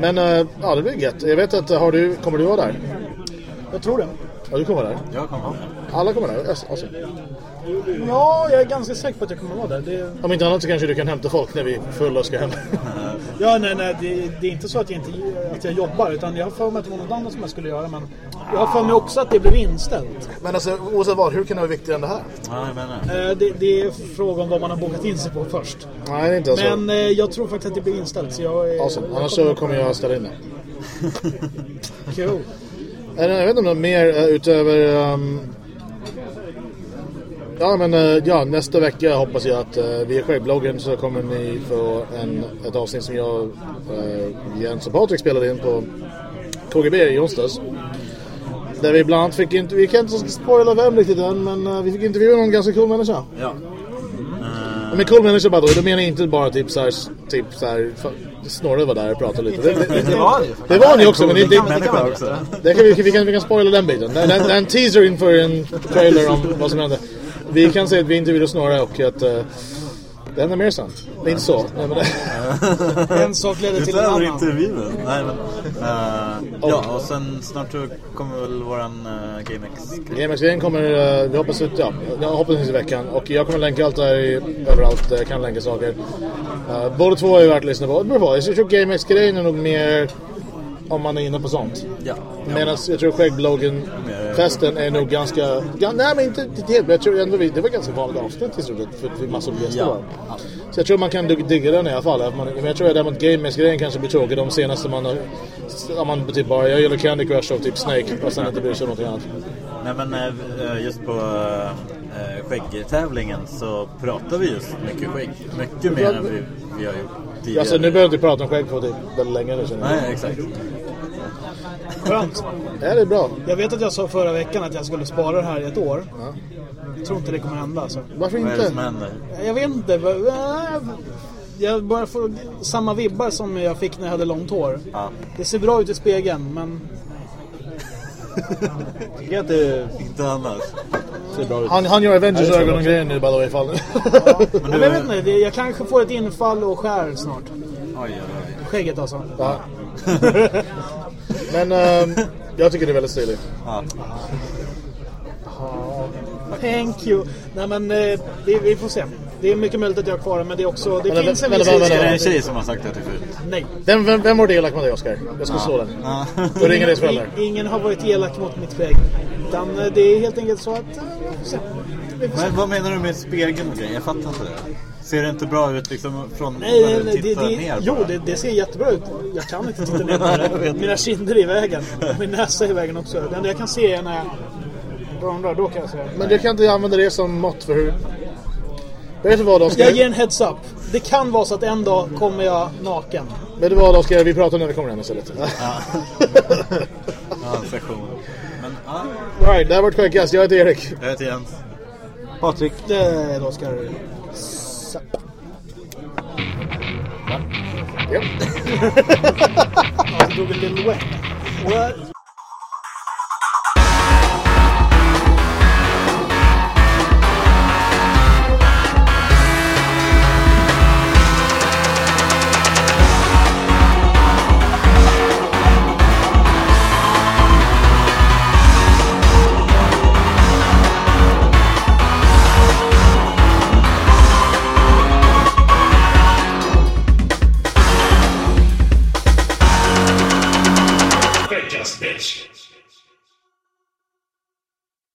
Men uh, ja, det blir gött. Jag vet att, har du, kommer du vara där? Jag tror det. Ja, du kommer vara där. Jag kommer ihåg Alla kommer där? Awesome. Ja, jag är ganska säker på att jag kommer vara där. Det, Om inte annat så kanske du kan hämta folk när vi är fulla och ska hem. *laughs* ja, nej, nej, det, det är inte så att jag, inte, att jag jobbar. Utan jag har för mig att det var något annat som jag skulle göra. Men jag har för mig också att det blev inställt. Men alltså, oavsett vad, hur kan det vara viktigare än det här? Ja, jag menar. Eh, Det, det är fråga om vad man har bokat in sig på först. Nej, det är inte ens så. Men eh, jag tror faktiskt att det blir inställt. Så jag, Awesome. jag Annars så kommer jag ställa in det. Cool. Är det- Jag vet inte om något mer eh, utöver... ehm, Ja men eh, ja, nästa vecka hoppas jag att uh, via självbloggen så kommer ni få en, ett avsnitt som jag, uh, Jens och Patrik spelade in på KGB i onsdags. Där vi bland annat fick inte, vi kan inte spoila vem riktigt än men eh, vi fick intervjua någon ganska cool människa. Ja. Och Med cool människa bara då, då menar jag inte bara typ såhär, typ såhär, Snorre var där och pratade lite. Det, det, Det var han ju. det var han ju också men det, det, det kan vi, vi, kan, vi kan spoila den biten. Det är en teaser inför en trailer om vad som händer. Vi kan säga att vi intervjuade Snorre och att uh, det händer mer sen. Det är inte så. Nej, men det, *laughs* En sak leder till en annan. intervjun. Nej, men, eh, ja, och sen snart så kommer väl våran uh, GameX GameX-grejen kommer, uh, vi hoppas ut, ja, jag hoppas i veckan. Och jag kommer länka allt där i, överallt där jag kan länka saker. Uh, båda två är värt att lyssna på. Det beror på. Jag tror GameX-grejen är nog mer om man är inne på sånt. Ja. Medan jag tror skäggbloggen-festen är nog ganska... Ja, nej men inte helt, men jag tror ändå vi, det var ganska vanligt avsnitt till slut för vi massor av gäster Ja. var. Så jag tror man kan dig- digga den i alla fall. Men jag tror att däremot GameX-grejen kanske blir tråkig. De senaste man har... Om man typ bara, jag gillar Candy Crush och typ Snake och sen inte bryr sig om någonting annat. Nej men eh, just på uh, skäggtävlingen så pratar vi just mycket skägg. Mycket mer än vi, vi har gjort tidigare. Alltså nu behöver jag inte prata om skägg på typ väldigt länge nu. Nej, exakt. Skönt. Ja, det är bra. Jag vet att jag sa förra veckan att jag skulle spara det här i ett år. Jag tror inte det kommer hända alltså. Varför Vad är det som inte? händer? Jag vet inte. äh, Jag börjar få samma vibbar som jag fick när jag hade långt hår. Ja. Det ser bra ut i spegeln men Tycker att det Inte annars. ser bra ut. Han, han gör Avengers-ögon och grejer nu by the way. Fall. *laughs* Men jag vet inte. Jag kanske får ett infall och skär snart. Oj, oj, oj. Skägget alltså. ja. Men ehm, jag tycker det är väldigt stiligt. Ja. Thank you. Nej men eh, det, vi får se. Det är mycket möjligt att jag har kvar det, men det är också... Det Men, finns en viss risk. Är det en tjej som har sagt det till förut? Nej. Vem, vem, vem var det elak med dig Oskar? Jag ska slå den. Ja. Då ringer föräldrar. I- Ingen har varit elak mot mitt skägg. Utan eh, det är helt enkelt så att... eh, får se. Men vad menar du med spegeln och grejer? Jag fattar inte det. Ser det inte bra ut liksom från Nej, när nej, du nej, det, tittar det, ner jo, det, det ser jättebra ut. Jag kan inte titta ner på *laughs* det. Mina kinder är i vägen. Min näsa är i vägen också. Det enda jag kan se är när jag där. Då kan jag se. Men du kan inte använda det som mått för hur... Vet du vad Oskar? Jag ger en heads up. Det kan vara så att en dag kommer jag naken. Vet du vad Oskar? Vi pratar när vi kommer hem istället. Ja, *laughs* en session. Men ja, Alright, det här var ett skäggkast. Jag heter Erik. jag heter Jens. Patrik. Det då ska Ja. *laughs* Jag drog en Lil Wayne.